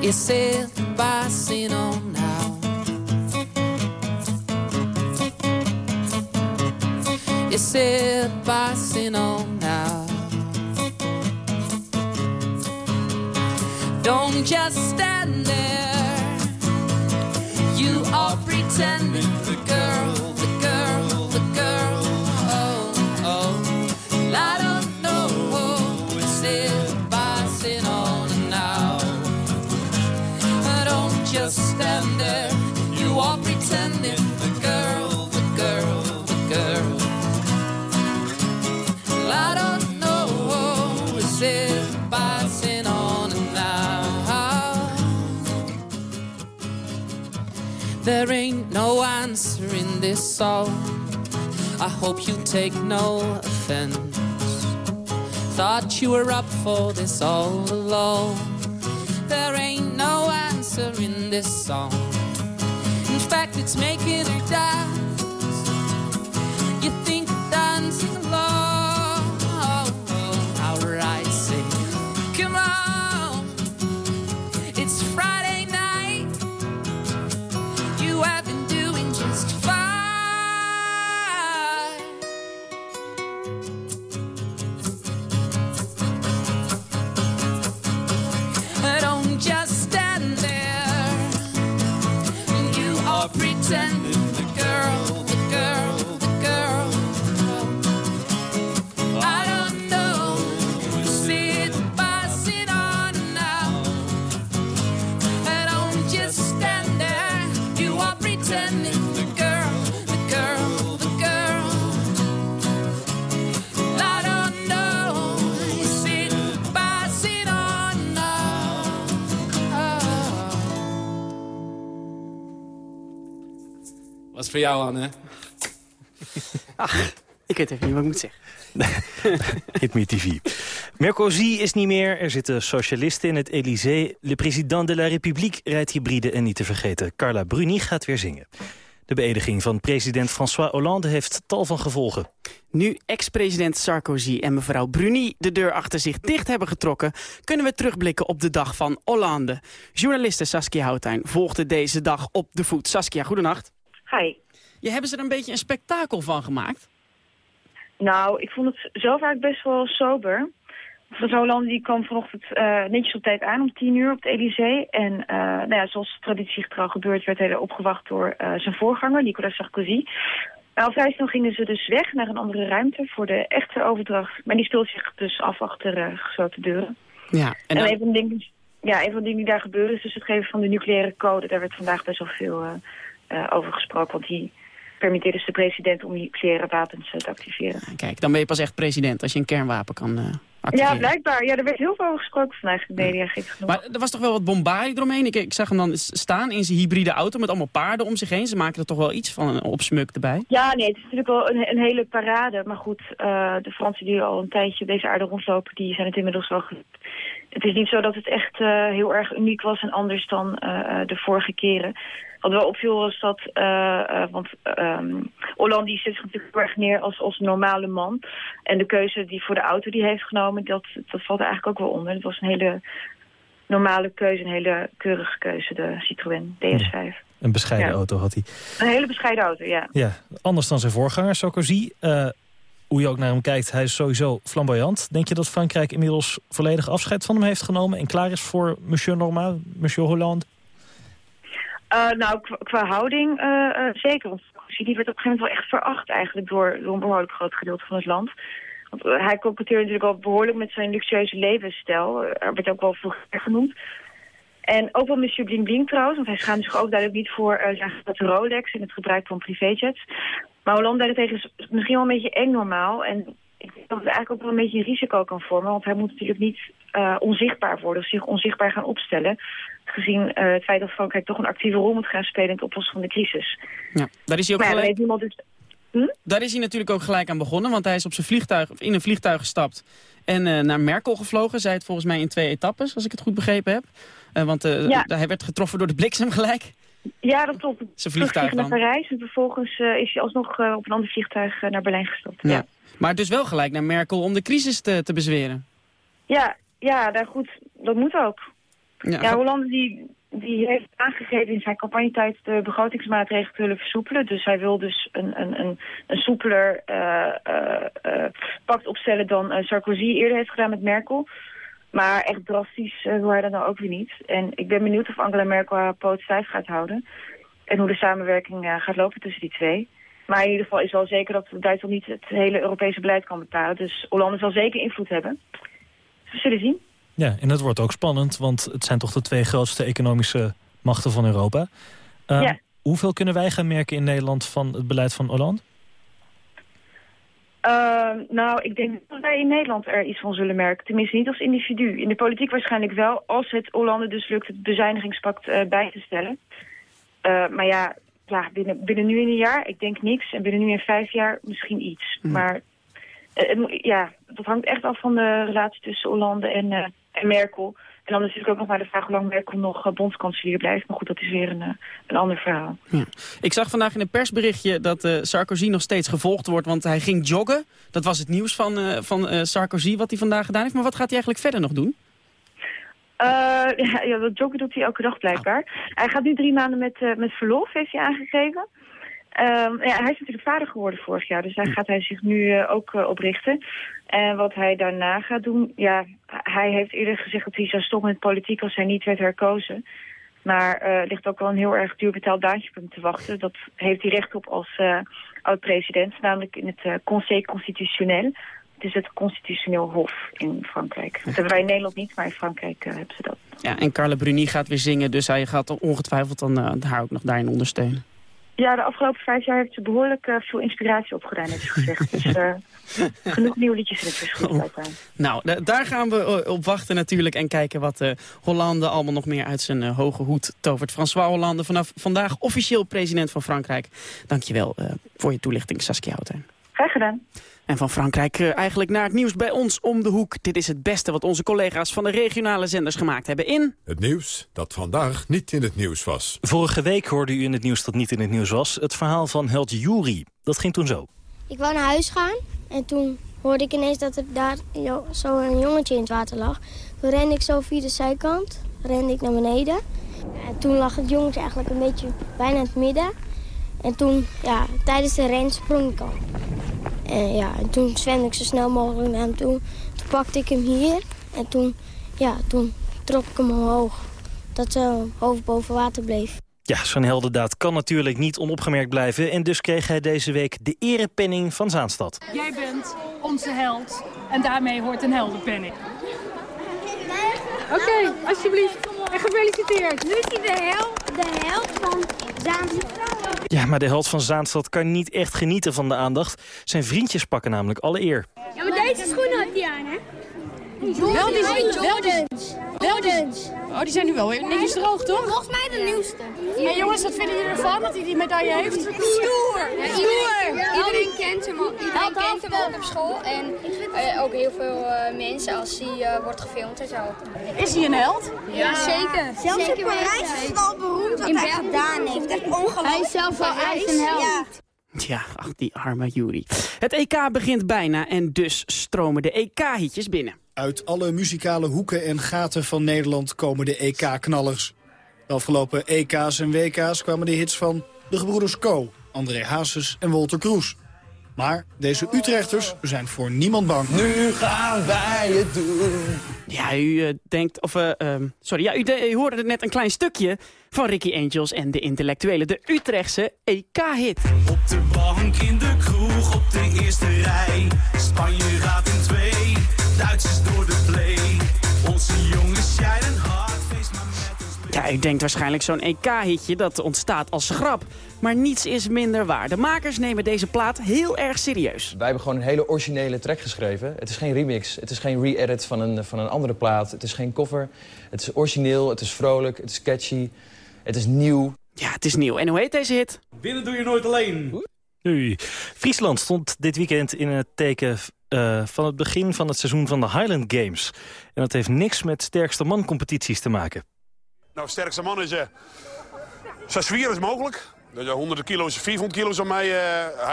You sail by sin on now. You sail by sin on now. Don't just stand there. You are pretending. There ain't no answer in this song. I hope you take no offense. Thought you were up for this all along. There ain't no answer in this song. In fact, it's making her dance. Was voor jou, Anne. Ik weet even niet wat ik moet zeggen. Hit Me TV. Mercozy is niet meer. Er zitten socialisten in het Élysée. Le président de la République rijdt hybride en niet te vergeten. Carla Bruni gaat weer zingen. De beëdiging van president François Hollande heeft tal van gevolgen. Nu ex-president Sarkozy en mevrouw Bruni de deur achter zich dicht hebben getrokken... kunnen we terugblikken op de dag van Hollande. Journaliste Saskia Houtijn volgde deze dag op de voet. Saskia, goedenacht. Hi. Je hebben ze er een beetje een spektakel van gemaakt? Nou, ik vond het zo vaak best wel sober. Van Hollande die kwam vanochtend eh, netjes op tijd aan om tien uur op het Elysée. En eh, nou ja, zoals traditiegetrouw gebeurt werd hij er opgewacht door eh, zijn voorganger, Nicolas Sarkozy. Al vrij snel gingen ze dus weg naar een andere ruimte voor de echte overdracht. Maar die speelt zich dus af achter gesloten deuren. Ja, En, een, van de dingen, ja, een van de dingen die daar gebeuren is dus het geven van de nucleaire code. Daar werd vandaag best wel veel over gesproken, want die permitteert dus de president om nucleaire wapens te activeren. Kijk, dan ben je pas echt president als je een kernwapen kan activeren. Ja, blijkbaar. Ja, er werd heel veel over gesproken vandaag in de media, gek genoeg. Maar er was toch wel wat bombarie eromheen? Ik, ik zag hem dan staan in zijn hybride auto met allemaal paarden om zich heen. Ze maken er toch wel iets van een opsmuk erbij. Ja, nee, het is natuurlijk wel een, een hele parade. Maar goed, eh, de Fransen die al een tijdje op deze aarde rondlopen, die zijn het inmiddels wel. Het is niet zo dat het echt eh, heel erg uniek was en anders dan eh, de vorige keren. Wat wel opviel was dat, eh, eh, want ehm Hollande zet zich natuurlijk heel erg neer als, als normale man. En de keuze die voor de auto die heeft genomen, dat, dat valt er eigenlijk ook wel onder. Het was een hele normale keuze, een hele keurige keuze, de Citroën DS5. Een bescheiden Ja. auto had hij. Een hele bescheiden auto, ja. Ja, anders dan zijn voorganger, Sarkozy. Eh, hoe je ook naar hem kijkt, hij is sowieso flamboyant. Denk je dat Frankrijk inmiddels volledig afscheid van hem heeft genomen... en klaar is voor monsieur normaal, monsieur Hollande? Eh, nou, qua, houding eh, eh, zeker. Want die werd op een gegeven moment wel echt veracht eigenlijk door, door een behoorlijk groot gedeelte van het land. Want hij concurreerde natuurlijk al behoorlijk met zijn luxueuze levensstijl. Er werd ook wel veel genoemd. En ook wel monsieur Bling Bling trouwens, want hij schaamde zich ook duidelijk niet voor eh, zijn Rolex en het gebruik van privéjets. Maar Hollande daarentegen is misschien wel een beetje eng normaal. En ik denk dat het eigenlijk ook wel een beetje een risico kan vormen. Want hij moet natuurlijk niet eh, onzichtbaar worden of zich onzichtbaar gaan opstellen. Gezien eh, het feit dat Frankrijk toch een actieve rol moet gaan spelen in het oplossen van de crisis. Ja, daar is hij ook Maar ja, gelijk... niemand dus... Daar is hij natuurlijk ook gelijk aan begonnen, want hij is op zijn vliegtuig, in een vliegtuig gestapt en eh, naar Merkel gevlogen. Zij het volgens mij in twee etappes, als ik het goed begrepen heb. Want Ja. hij werd getroffen door de bliksem gelijk. Ja, dat klopt. Zijn vliegtuig naar Parijs en vervolgens is hij alsnog op een ander vliegtuig naar Berlijn gestapt. Ja. Ja, Maar dus wel gelijk naar Merkel om de crisis te, te bezweren. ja, ja daar goed, dat moet ook. Ja, Ja, Hollande die, die heeft aangegeven in zijn campagnetijd de begrotingsmaatregelen te willen versoepelen. Dus hij wil dus een, een, een, een soepeler eh, pact opstellen dan Sarkozy eerder heeft gedaan met Merkel. Maar echt drastisch wil hij dat nou ook weer niet. En ik ben benieuwd of Angela Merkel haar poot stijf gaat houden. En hoe de samenwerking gaat lopen tussen die twee. Maar in ieder geval is wel zeker dat Duitsland niet het hele Europese beleid kan bepalen. Dus Hollande zal zeker invloed hebben. We zullen zien. Ja, en het wordt ook spannend, want het zijn toch de twee grootste economische machten van Europa. Ehm, Ja. Hoeveel kunnen wij gaan merken in Nederland van het beleid van Hollande? Ehm, nou, ik denk dat wij in Nederland er iets van zullen merken. Tenminste, niet als individu. In de politiek waarschijnlijk wel, als het Hollande dus lukt het bezuinigingspact eh, bij te stellen. Eh, maar ja, ja binnen, binnen nu in een jaar, ik denk niks. En binnen nu in vijf jaar misschien iets. Maar eh, ja, dat hangt echt af van de relatie tussen Hollande en, eh, en Merkel. En dan natuurlijk ook nog maar de vraag hoe lang Merkel nog eh, bondskanselier blijft. Maar goed, dat is weer een, een ander verhaal. Ja. Ik zag vandaag in een persberichtje dat Sarkozy nog steeds gevolgd wordt, want hij ging joggen. Dat was het nieuws van, van Sarkozy wat hij vandaag gedaan heeft. Maar wat gaat hij eigenlijk verder nog doen? Eh, ja, ja, dat joggen doet hij elke dag blijkbaar. Hij gaat nu drie maanden met, eh, met verlof, heeft hij aangegeven. Ehm, ja, hij is natuurlijk vader geworden vorig jaar, dus daar gaat hij zich nu eh, ook op richten. En wat hij daarna gaat doen, ja, hij heeft eerder gezegd dat hij zou stoppen met politiek als hij niet werd herkozen. Maar er ligt ook wel een heel erg duur betaald baantje op hem te wachten. Dat heeft hij recht op als oud-president, namelijk in het Conseil Constitutionnel. Het is het constitutioneel hof in Frankrijk. Dat hebben wij in Nederland niet, maar in Frankrijk eh, hebben ze dat. Ja, en Carla Bruni gaat weer zingen, dus hij gaat ongetwijfeld dan eh, haar ook nog daarin ondersteunen. Ja, de afgelopen vijf jaar heeft ze behoorlijk eh, veel inspiratie opgedaan, heeft ze gezegd. Dus genoeg nieuwe liedjes in het verschil. Nou, da- daar gaan we op wachten natuurlijk en kijken wat eh, Hollande allemaal nog meer uit zijn hoge hoed tovert. François Hollande, vanaf vandaag officieel president van Frankrijk. Dankjewel eh voor je toelichting, Saskia Houtijn. Graag gedaan. En van Frankrijk eh, eigenlijk naar het nieuws bij ons om de hoek. Dit is het beste wat onze collega's van de regionale zenders gemaakt hebben in... Het nieuws dat vandaag niet in het nieuws was. Vorige week hoorde u in het nieuws dat niet in het nieuws was... het verhaal van held Juri. Dat ging toen zo. Ik wou naar huis gaan en toen hoorde ik ineens dat er daar zo een jongetje in het water lag. Toen rende ik zo via de zijkant, rende ik naar beneden. En toen lag het jongetje eigenlijk een beetje bijna in het midden. En toen, ja, tijdens de ren sprong ik al. En ja, en toen zwemde ik zo snel mogelijk naar hem toe. Toen pakte ik hem hier en toen, ja, toen trok ik hem omhoog. Dat zijn hoofd boven water bleef. Ja, zo'n heldendaad kan natuurlijk niet onopgemerkt blijven... en dus kreeg hij deze week de erepenning van Zaanstad. Jij bent onze held en daarmee hoort een heldenpenning. Oké, alsjeblieft. En gefeliciteerd. Nu is hij de held, de held van Zaanstad. Ja, maar de held van Zaanstad kan niet echt genieten van de aandacht. Zijn vriendjes pakken namelijk alle eer. Ja, maar deze schoenen had hij aan, hè? Wel, die zijn Jordans. Jordans. Oh, die zijn nu wel weer netjes droog, toch? Volgens mij de nieuwste. Hey jongens, wat vinden jullie ervan dat hij die medaille heeft? Stoer. Ja, Stoer. Iedereen kent hem al, iedereen kent hem ook op school. En eh, ook heel veel eh, mensen als hij eh, wordt gefilmd en zo. Is hij een held? Ja, zeker. Zelfs Zeker in Parijs is het al beroemd wat In hij gedaan heeft. Echt ongelooflijk. Hij is zelf wel echt een held. Ja. Ja, ach, die arme Juri. Het EK begint bijna en dus stromen de EK-hitjes binnen. Uit alle muzikale hoeken en gaten van Nederland komen de EK-knallers. De afgelopen EK's en WK's kwamen de hits van de gebroeders Co, André Hazes en Walter Kroes. Maar deze Utrechters zijn voor niemand bang. Nu gaan wij het doen. Ja, u eh, denkt, of eh, ehm, sorry, ja, u, de- u hoorde net een klein stukje van Ricky Angels en de intellectuelen, de Utrechtse EK-hit. Op de bank in de kroeg op de eerste rij. Spanje gaat in Duitsers door de play. Onze jongens shinen hard, feest maar met ons. Ja, u denkt waarschijnlijk zo'n EK-hitje dat ontstaat als grap. Maar niets is minder waar. De makers nemen deze plaat heel erg serieus. Wij hebben gewoon een hele originele track geschreven. Het is geen remix, het is geen re-edit van een, van een andere plaat. Het is geen cover. Het is origineel, het is vrolijk, het is catchy. Het is nieuw. Ja, het is nieuw. En hoe heet deze hit? Binnen doe je nooit alleen. Nu, Friesland stond dit weekend in het teken eh, van het begin van het seizoen van de Highland Games. En dat heeft niks met sterkste man competities te maken. Nou, sterkste man is uh, zo zwier als mogelijk. Dus, uh, 100 kilo, 400 kilo is op mij.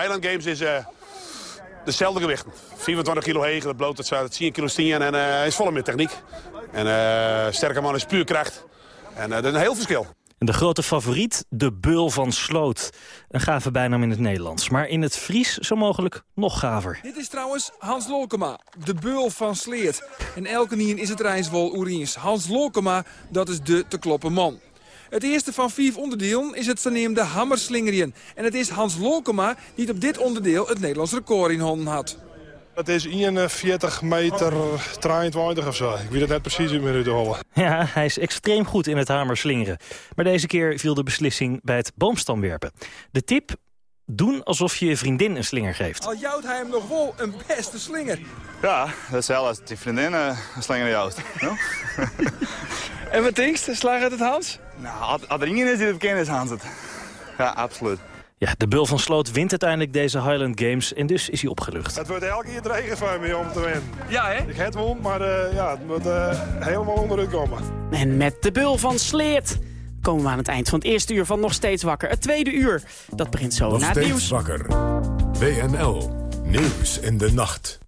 Highland Games is dezelfde gewicht. 24 kilo hegen, dat bloot, dat, dat 10 kilo 10 en is vol met techniek. En sterke man is puur kracht. En dat is een heel verschil. De grote favoriet, de Beul van Sloot. Een gave bijnaam in het Nederlands, maar in het Fries zo mogelijk nog gaver. Dit is trouwens Hans Lolkema, de beul van Sleert. En elke nien is het Rijnswol Oeriens. Hans Lolkema, dat is de te kloppen man. Het eerste van vier onderdelen is het genaamde hammerslingerien. En het is Hans Lolkema die op dit onderdeel het Nederlands record in handen had. Het is 41 meter 23 of zo. Ik weet het net precies in minuten hollen. Ja, hij is extreem goed in het hamerslingeren. Maar deze keer viel de beslissing bij het boomstamwerpen. De tip, doen alsof je je vriendin een slinger geeft. Al jouwt hij hem nog wel een beste slinger. Ja, dat is wel als die vriendin uh, een slinger jouwt. No? en wat denkst? Slaag uit het Hans? Nou, er iemand is die het bekend is, Hans het. Ja, absoluut. Ja, de Bul van Sloot wint uiteindelijk deze Highland Games en dus is hij opgelucht. Het wordt elke keer regen van me om te winnen. Ja, hè? Ik het won, maar uh, ja, het moet uh, helemaal onder de komen. En met de Bul van Sleert komen we aan het eind van het eerste uur van Nog Steeds Wakker. Het tweede uur, dat begint zo Nog na het steeds nieuws. wakker. WNL. Nieuws in de nacht.